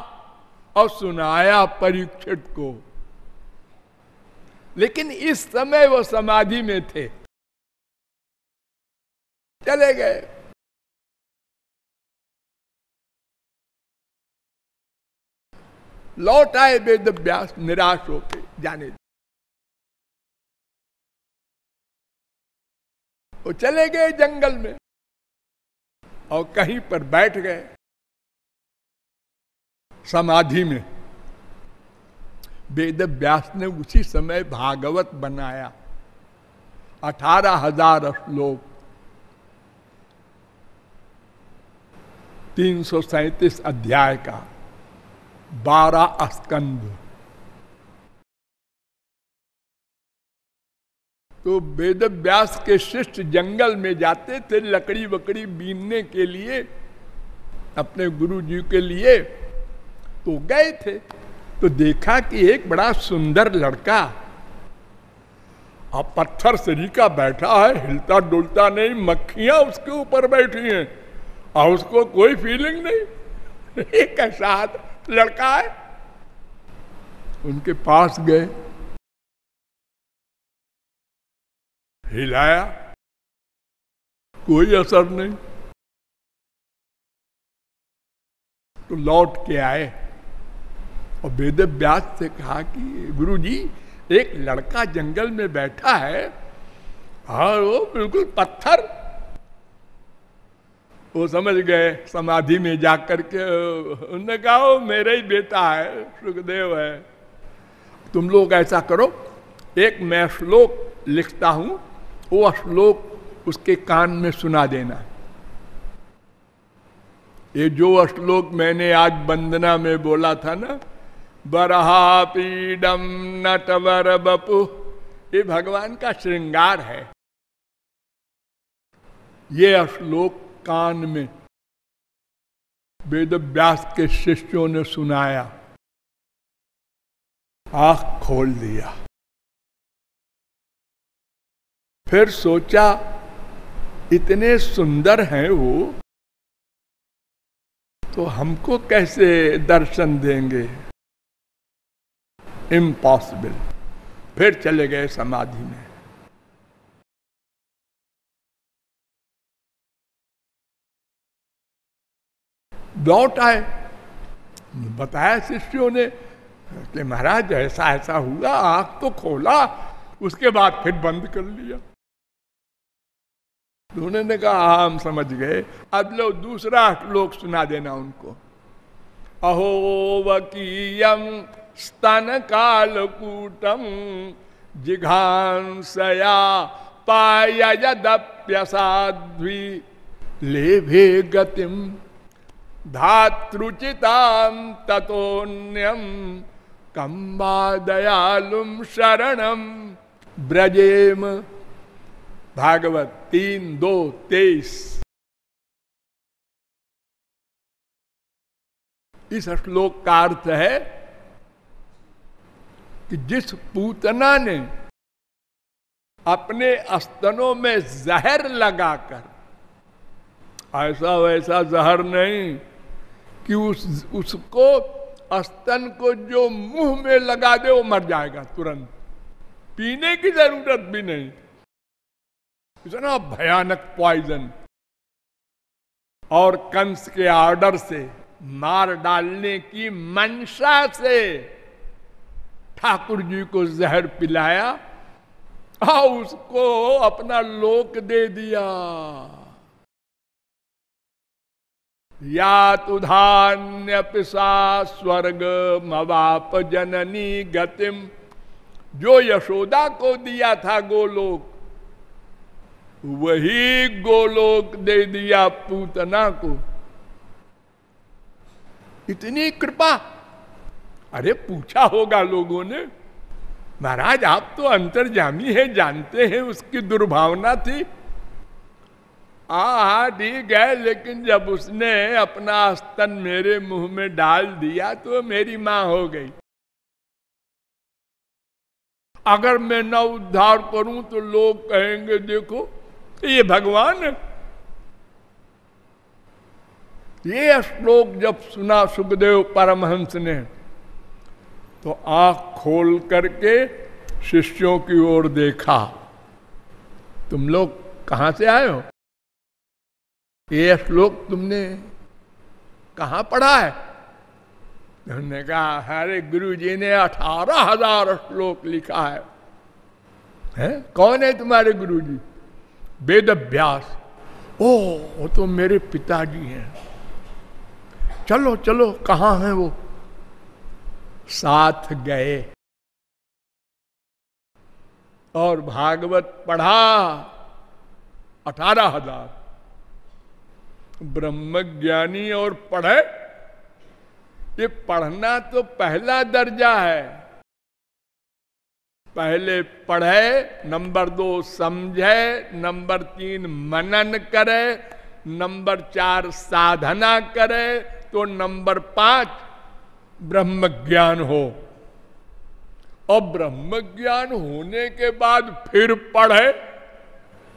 S1: और सुनाया परीक्षित को। लेकिन इस समय वो समाधि में थे। चले गए। लौट आए वेद व्यास निराश होके जाने वो चले गए जंगल में और कहीं पर बैठ गए। समाधि में वेद व्यास ने उसी समय भागवत बनाया। अठारह हज़ार श्लोक तीन सौ अध्याय का बारह स्कंद। तो वेद व्यास के शिष्ट जंगल में जाते थे लकड़ी वकड़ी बीनने के लिए, अपने गुरु जी के लिए तो गए थे। तो देखा कि एक बड़ा सुंदर लड़का अब पत्थर सरीका बैठा है, हिलता डुलता नहीं, मक्खियाँ उसके ऊपर बैठी हैं। और उसको कोई फीलिंग नहीं। एक कैसा लड़का है। उनके पास गए। हिलाया। कोई असर नहीं। तो लौट के आए। और वेद व्यास से कहा कि गुरु जी एक लड़का जंगल में बैठा है। और वो बिल्कुल पत्थर वो समझ गए, समाधि में जाकर के उन्होंने कहा वो मेरा ही बेटा है, सुखदेव है। तुम लोग ऐसा करो, एक मैं श्लोक लिखता हूँ, वो श्लोक उसके कान में सुना देना। ये जो श्लोक मैंने आज वंदना में बोला था ना, बरहा पीडम नटवर बपु, ये भगवान का श्रृंगार है। ये श्लोक कान में वेद व्यास के शिष्यों ने सुनाया, आँख खोल दिया फिर सोचा, इतने सुंदर हैं वो तो हमको कैसे दर्शन देंगे? इम्पॉसिबल फिर चले गए समाधि में। लौट आए। बताया शिष्यों ने कि महाराज, ऐसा ऐसा हुआ, आँख तो खोला, उसके बाद फिर बंद कर लिया। उन्होंने कहा, हम समझ गए, अब लो, दूसरा श्लोक सुना देना उनको। अहो वकीयम स्तन कालकूटम जिघांसया पाय यदप्यसाध्वी लेभे गतिम धातृचिताम तथोन्यम कम्बा दयालुम शरणम ब्रजेम। भागवत तीन, दो, तेईस। इस श्लोक का अर्थ है कि जिस पूतना ने अपने स्तनों में जहर लगाकर, ऐसा वैसा जहर नहीं कि उस, उसको स्तन को जो मुँह में लगा दे, वो मर जाएगा तुरंत। पीने की ज़रूरत भी नहीं। इतना भयानक पॉइजन और कंस के ऑर्डर से मार डालने की मंशा से ठाकुर जी को जहर पिलाया और उसको अपना लोक दे दिया। या तुधान्य पिसा स्वर्ग मवाप जननी गतिम। जो यशोदा को दिया था गोलोक, वही गोलोक दे दिया पूतना को। इतनी कृपा। अरे, पूछा होगा लोगों ने, महाराज, आप तो अंतर्जामी है, जानते हैं उसकी दुर्भावना थी। हाँ ठीक है लेकिन जब उसने अपना स्तन मेरे मुँह में डाल दिया तो मेरी माँ हो गई। अगर मैं न उद्धार करूँ तो लोग कहेंगे, देखो, ये भगवान है। ये श्लोक जब सुना सुखदेव परमहंस ने तो आँख खोल करके शिष्यों की ओर देखा। तुम लोग कहाँ से आए हो? ये श्लोक तुमने कहा पढ़ा है? उन्होंने कहा, हरे गुरु जी ने अठारह हज़ार श्लोक लिखा है। हैं? कौन है तुम्हारे गुरु जी वेद अभ्यास। ओ, वो तो मेरे पिताजी हैं। चलो चलो, कहा है वो? साथ गए। और भागवत पढ़ा, अठारह हज़ार। ब्रह्म ज्ञानी और पढ़े, ये पढ़ना तो पहला दर्जा है। पहले पढ़े, नंबर दो समझे, नंबर तीन मनन करे, नंबर चार साधना करे तो नंबर पाँच ब्रह्म ज्ञान हो। और ब्रह्म ज्ञान होने के बाद फिर पढ़े।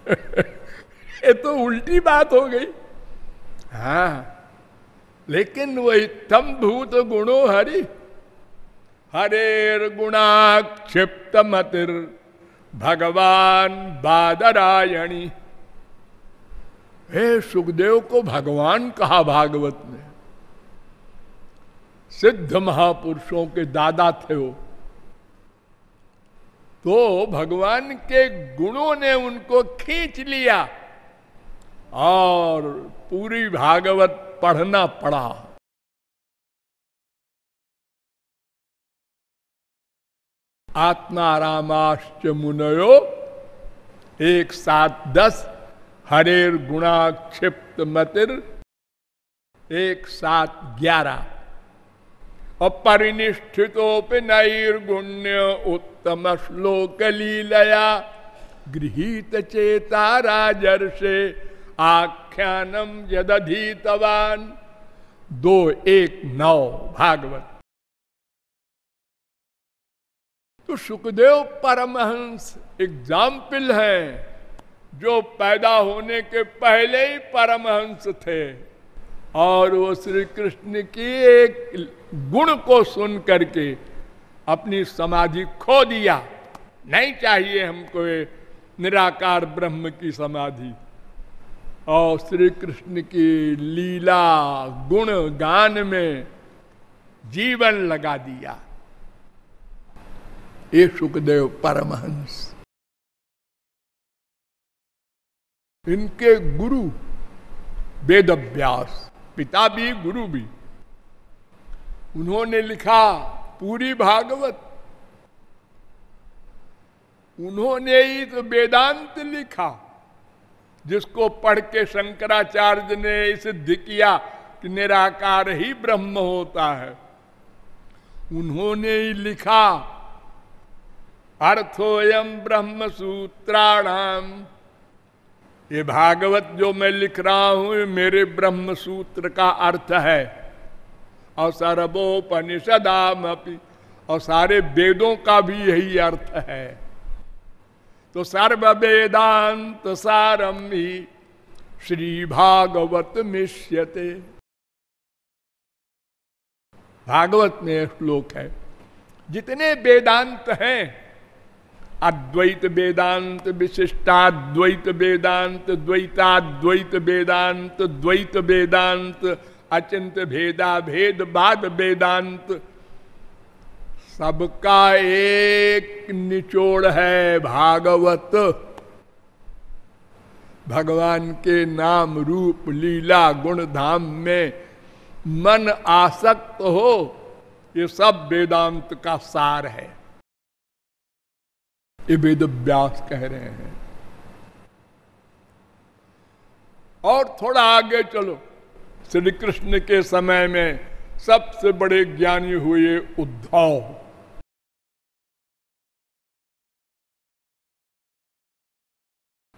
S1: ये तो उल्टी बात हो गई। हाँ। लेकिन वही तम भूत गुणो हरि। हरेर गुणाक्षिप्त मतिर। भगवान बादरायणी। हे सुखदेव को भगवान कहा भागवत ने। सिद्ध महापुरुषों के दादा थे वो। तो भगवान के गुणों ने उनको खींच लिया। और पूरी भागवत पढ़ना पड़ा। आत्मारामाश्च मुनयो, एक सात दस, हरेर गुणाक्षिप्त मतिर, एक सात ग्यारह। अपरिनिष्ठितोपि नैर्गुण्य उत्तम श्लोक लीलया गृहित चेता राजर्षे आख्यानम यदधीतवान। दो एक नौ, भागवत। तो सुखदेव परमहंस एग्ज़ाम्पल हैं, जो पैदा होने के पहले ही परमहंस थे। और वो श्री कृष्ण की एक गुण को सुन करके अपनी समाधि खो दिया। नहीं चाहिए हमको ये निराकार ब्रह्म की समाधि। और श्री कृष्ण की लीला गुण गान में जीवन लगा दिया। ये सुखदेव परमहंस। इनके गुरु वेद अभ्यास पिता भी, गुरु भी। उन्होंने लिखा पूरी भागवत। उन्होंने ही तो वेदांत लिखा। जिसको पढ़ के शंकराचार्य ने सिद्ध किया कि निराकार ही ब्रह्म होता है। उन्होंने ही लिखा अर्थोयम ब्रह्म सूत्राणाम ये भागवत जो मैं लिख रहा हूँ मेरे ब्रह्म सूत्र का अर्थ है। और सर्वोपनिषदाम और सारे वेदों का भी यही अर्थ है। तो सर्व वेदांत सारम ही श्री भागवत मिश्यते भागवत में श्लोक है, जितने वेदांत हैं, अद्वैत वेदांत, विशिष्टाद्वैत वेदांत, द्वैताद्वैत वेदांत, द्वैत वेदांत, अचिंत भेदा भेद बाद वेदांत सबका एक निचोड़ है भागवत। भगवान के नाम रूप लीला गुण धाम में मन आसक्त हो, ये सब वेदांत का सार है। ये वेद व्यास कह रहे हैं। और थोड़ा आगे चलो। श्री कृष्ण के समय में सबसे बड़े ज्ञानी हुए उद्धव।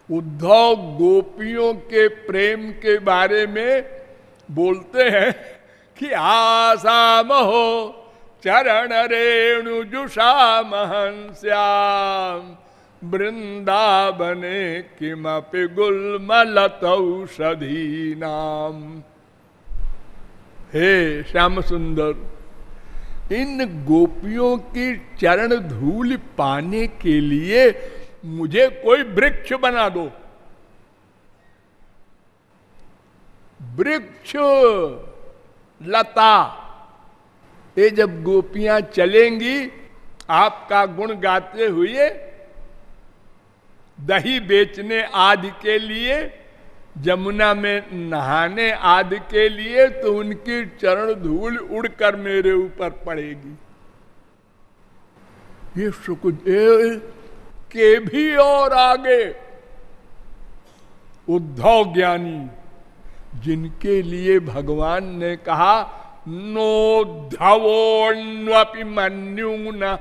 S1: उद्धव गोपियों के प्रेम के बारे में बोलते हैं कि आसाम हो चरण रेणु जुषा महंश्याम वृंदावने किमपि गुलमलतौषधी नाम हे श्याम सुंदर इन गोपियों की चरण धूल पाने के लिए मुझे कोई वृक्ष बना दो। वृक्ष, लता, ये जब गोपियाँ चलेंगी, आपका गुण गाते हुए, दही बेचने आदि के लिए, जमुना में नहाने आदि के लिए तो उनकी चरण धूल उड़कर मेरे ऊपर पड़ेगी। ये सुखदेव के भी और आगे। उद्धव ज्ञानी, जिनके लिए भगवान ने कहा नोद्धवोन्वपि मन्यूना।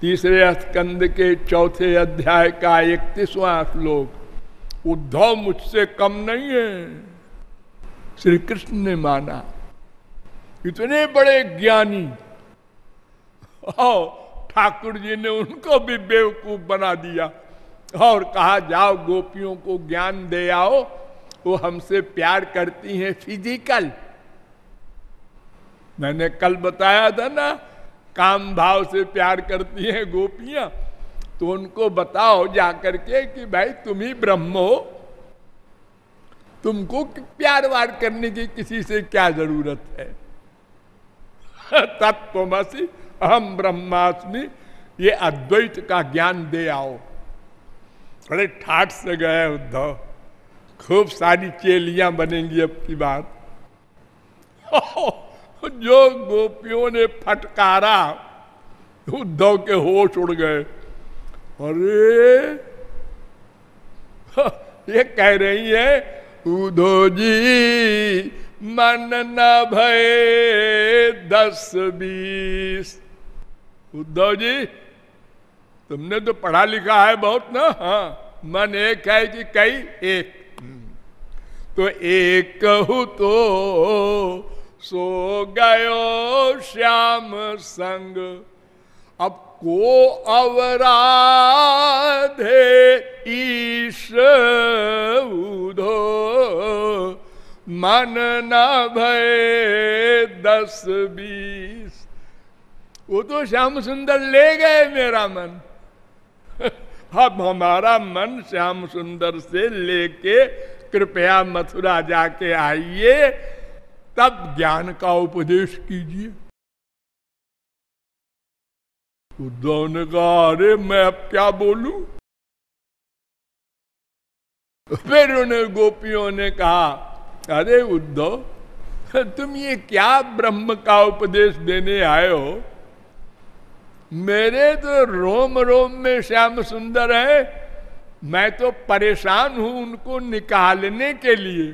S1: तीसरे स्कंद के चौथे अध्याय का इकतीसवां श्लोक, उद्धव मुझसे कम नहीं है। श्री कृष्ण ने माना, इतने बड़े ज्ञानी ठाकुर जी ने उनको भी बेवकूफ़ बना दिया। और कहा, जाओ गोपियों को ज्ञान दे आओ, वो हमसे प्यार करती हैं फ़िज़िकल मैंने कल बताया था ना, काम भाव से प्यार करती हैं गोपियाँ तो उनको बताओ जाकर के कि भाई तुम ही ब्रह्म हो। तुमको प्यार वार करने की किसी से क्या ज़रूरत है? तत्वसी अहम ब्रह्मास्मि, ये अद्वैत का ज्ञान दे आओ। अरे ठाट से गए उद्धव। खूब सारी चेलियाँ बनेंगी अब की बात। जो गोपियों ने फटकारा, उद्धव के होश उड़ गए। अरे ये कह रही है, उद्धव जी, मन न भय दस बीस। उद्धव जी, तुमने तो पढ़ा लिखा है बहुत ना? हाँ। मन एक है कि कई एक। तो एक कहू तो सो गयो श्याम संग। अब को अवराधे ईश उधो। मन न भय दस बीस। वो तो श्याम सुंदर ले गए मेरा मन। अब हमारा मन श्याम सुंदर से लेके कृपया मथुरा जाके आइए, तब ज्ञान का उपदेश कीजिए। उद्धव ने कहा अरे मैं अब क्या बोलू? फिर उन्हें गोपियों ने कहा, अरे उद्धव, तुम ये क्या ब्रह्म का उपदेश देने आए हो? मेरे तो रोम रोम में श्याम सुंदर है। मैं तो परेशान हूँ उनको निकालने के लिए।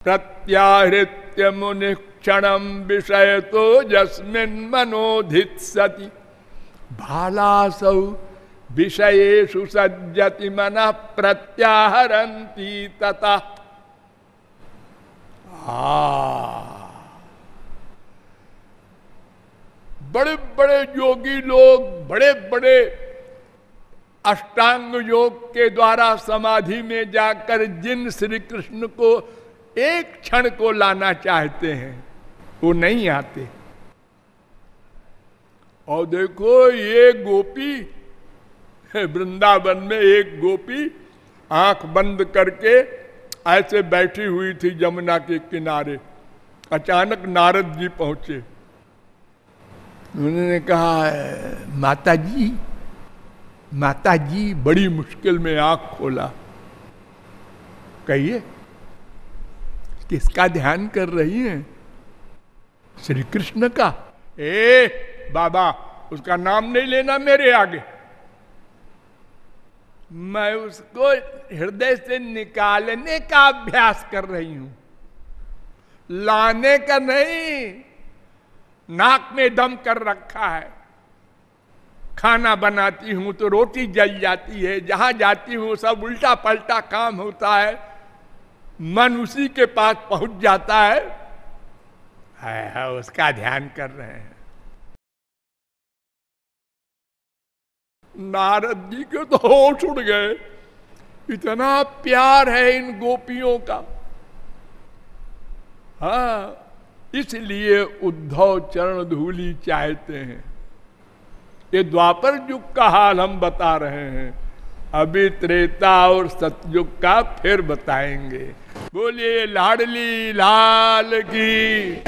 S1: प्रत्याहृत्य मुनि क्षण विषय तो जस्मिन मनोधित सती। भालासौ विषयेशु सज्जति मन प्रत्याहरती तथा बड़े बड़े योगी लोग बड़े बड़े अष्टांग योग के द्वारा समाधि में जाकर जिन श्री कृष्ण को एक क्षण को लाना चाहते हैं, वो नहीं आते। और देखो, ये गोपी, वृंदावन में एक गोपी आँख बंद करके ऐसे बैठी हुई थी जमुना के किनारे। अचानक नारद जी पहुँचे। उन्होंने कहा माता जी माता जी बड़ी मुश्किल में आँख खोला। कहिए, किसका ध्यान कर रही हैं? श्री कृष्ण का? ए, बाबा, उसका नाम नहीं लेना मेरे आगे। मैं उसको हृदय से निकालने का अभ्यास कर रही हूँ। लाने का नहीं नाक में दम कर रखा है। खाना बनाती हूँ तो रोटी जल जाती है। जहाँ जाती हूँ सब उल्टा पलटा काम होता है। मन उसी के पास पहुँच जाता है, है, उसका ध्यान कर रहे हैं। नारद जी के तो होश उड़ गए। इतना प्यार है इन गोपियों का। हा इसलिए उद्धव चरण धूली चाहते हैं। ये द्वापर युग का हाल हम बता रहे हैं। अभी त्रेता और सतयुग का फिर बताएँगे। बोलिए लाडली लाल की।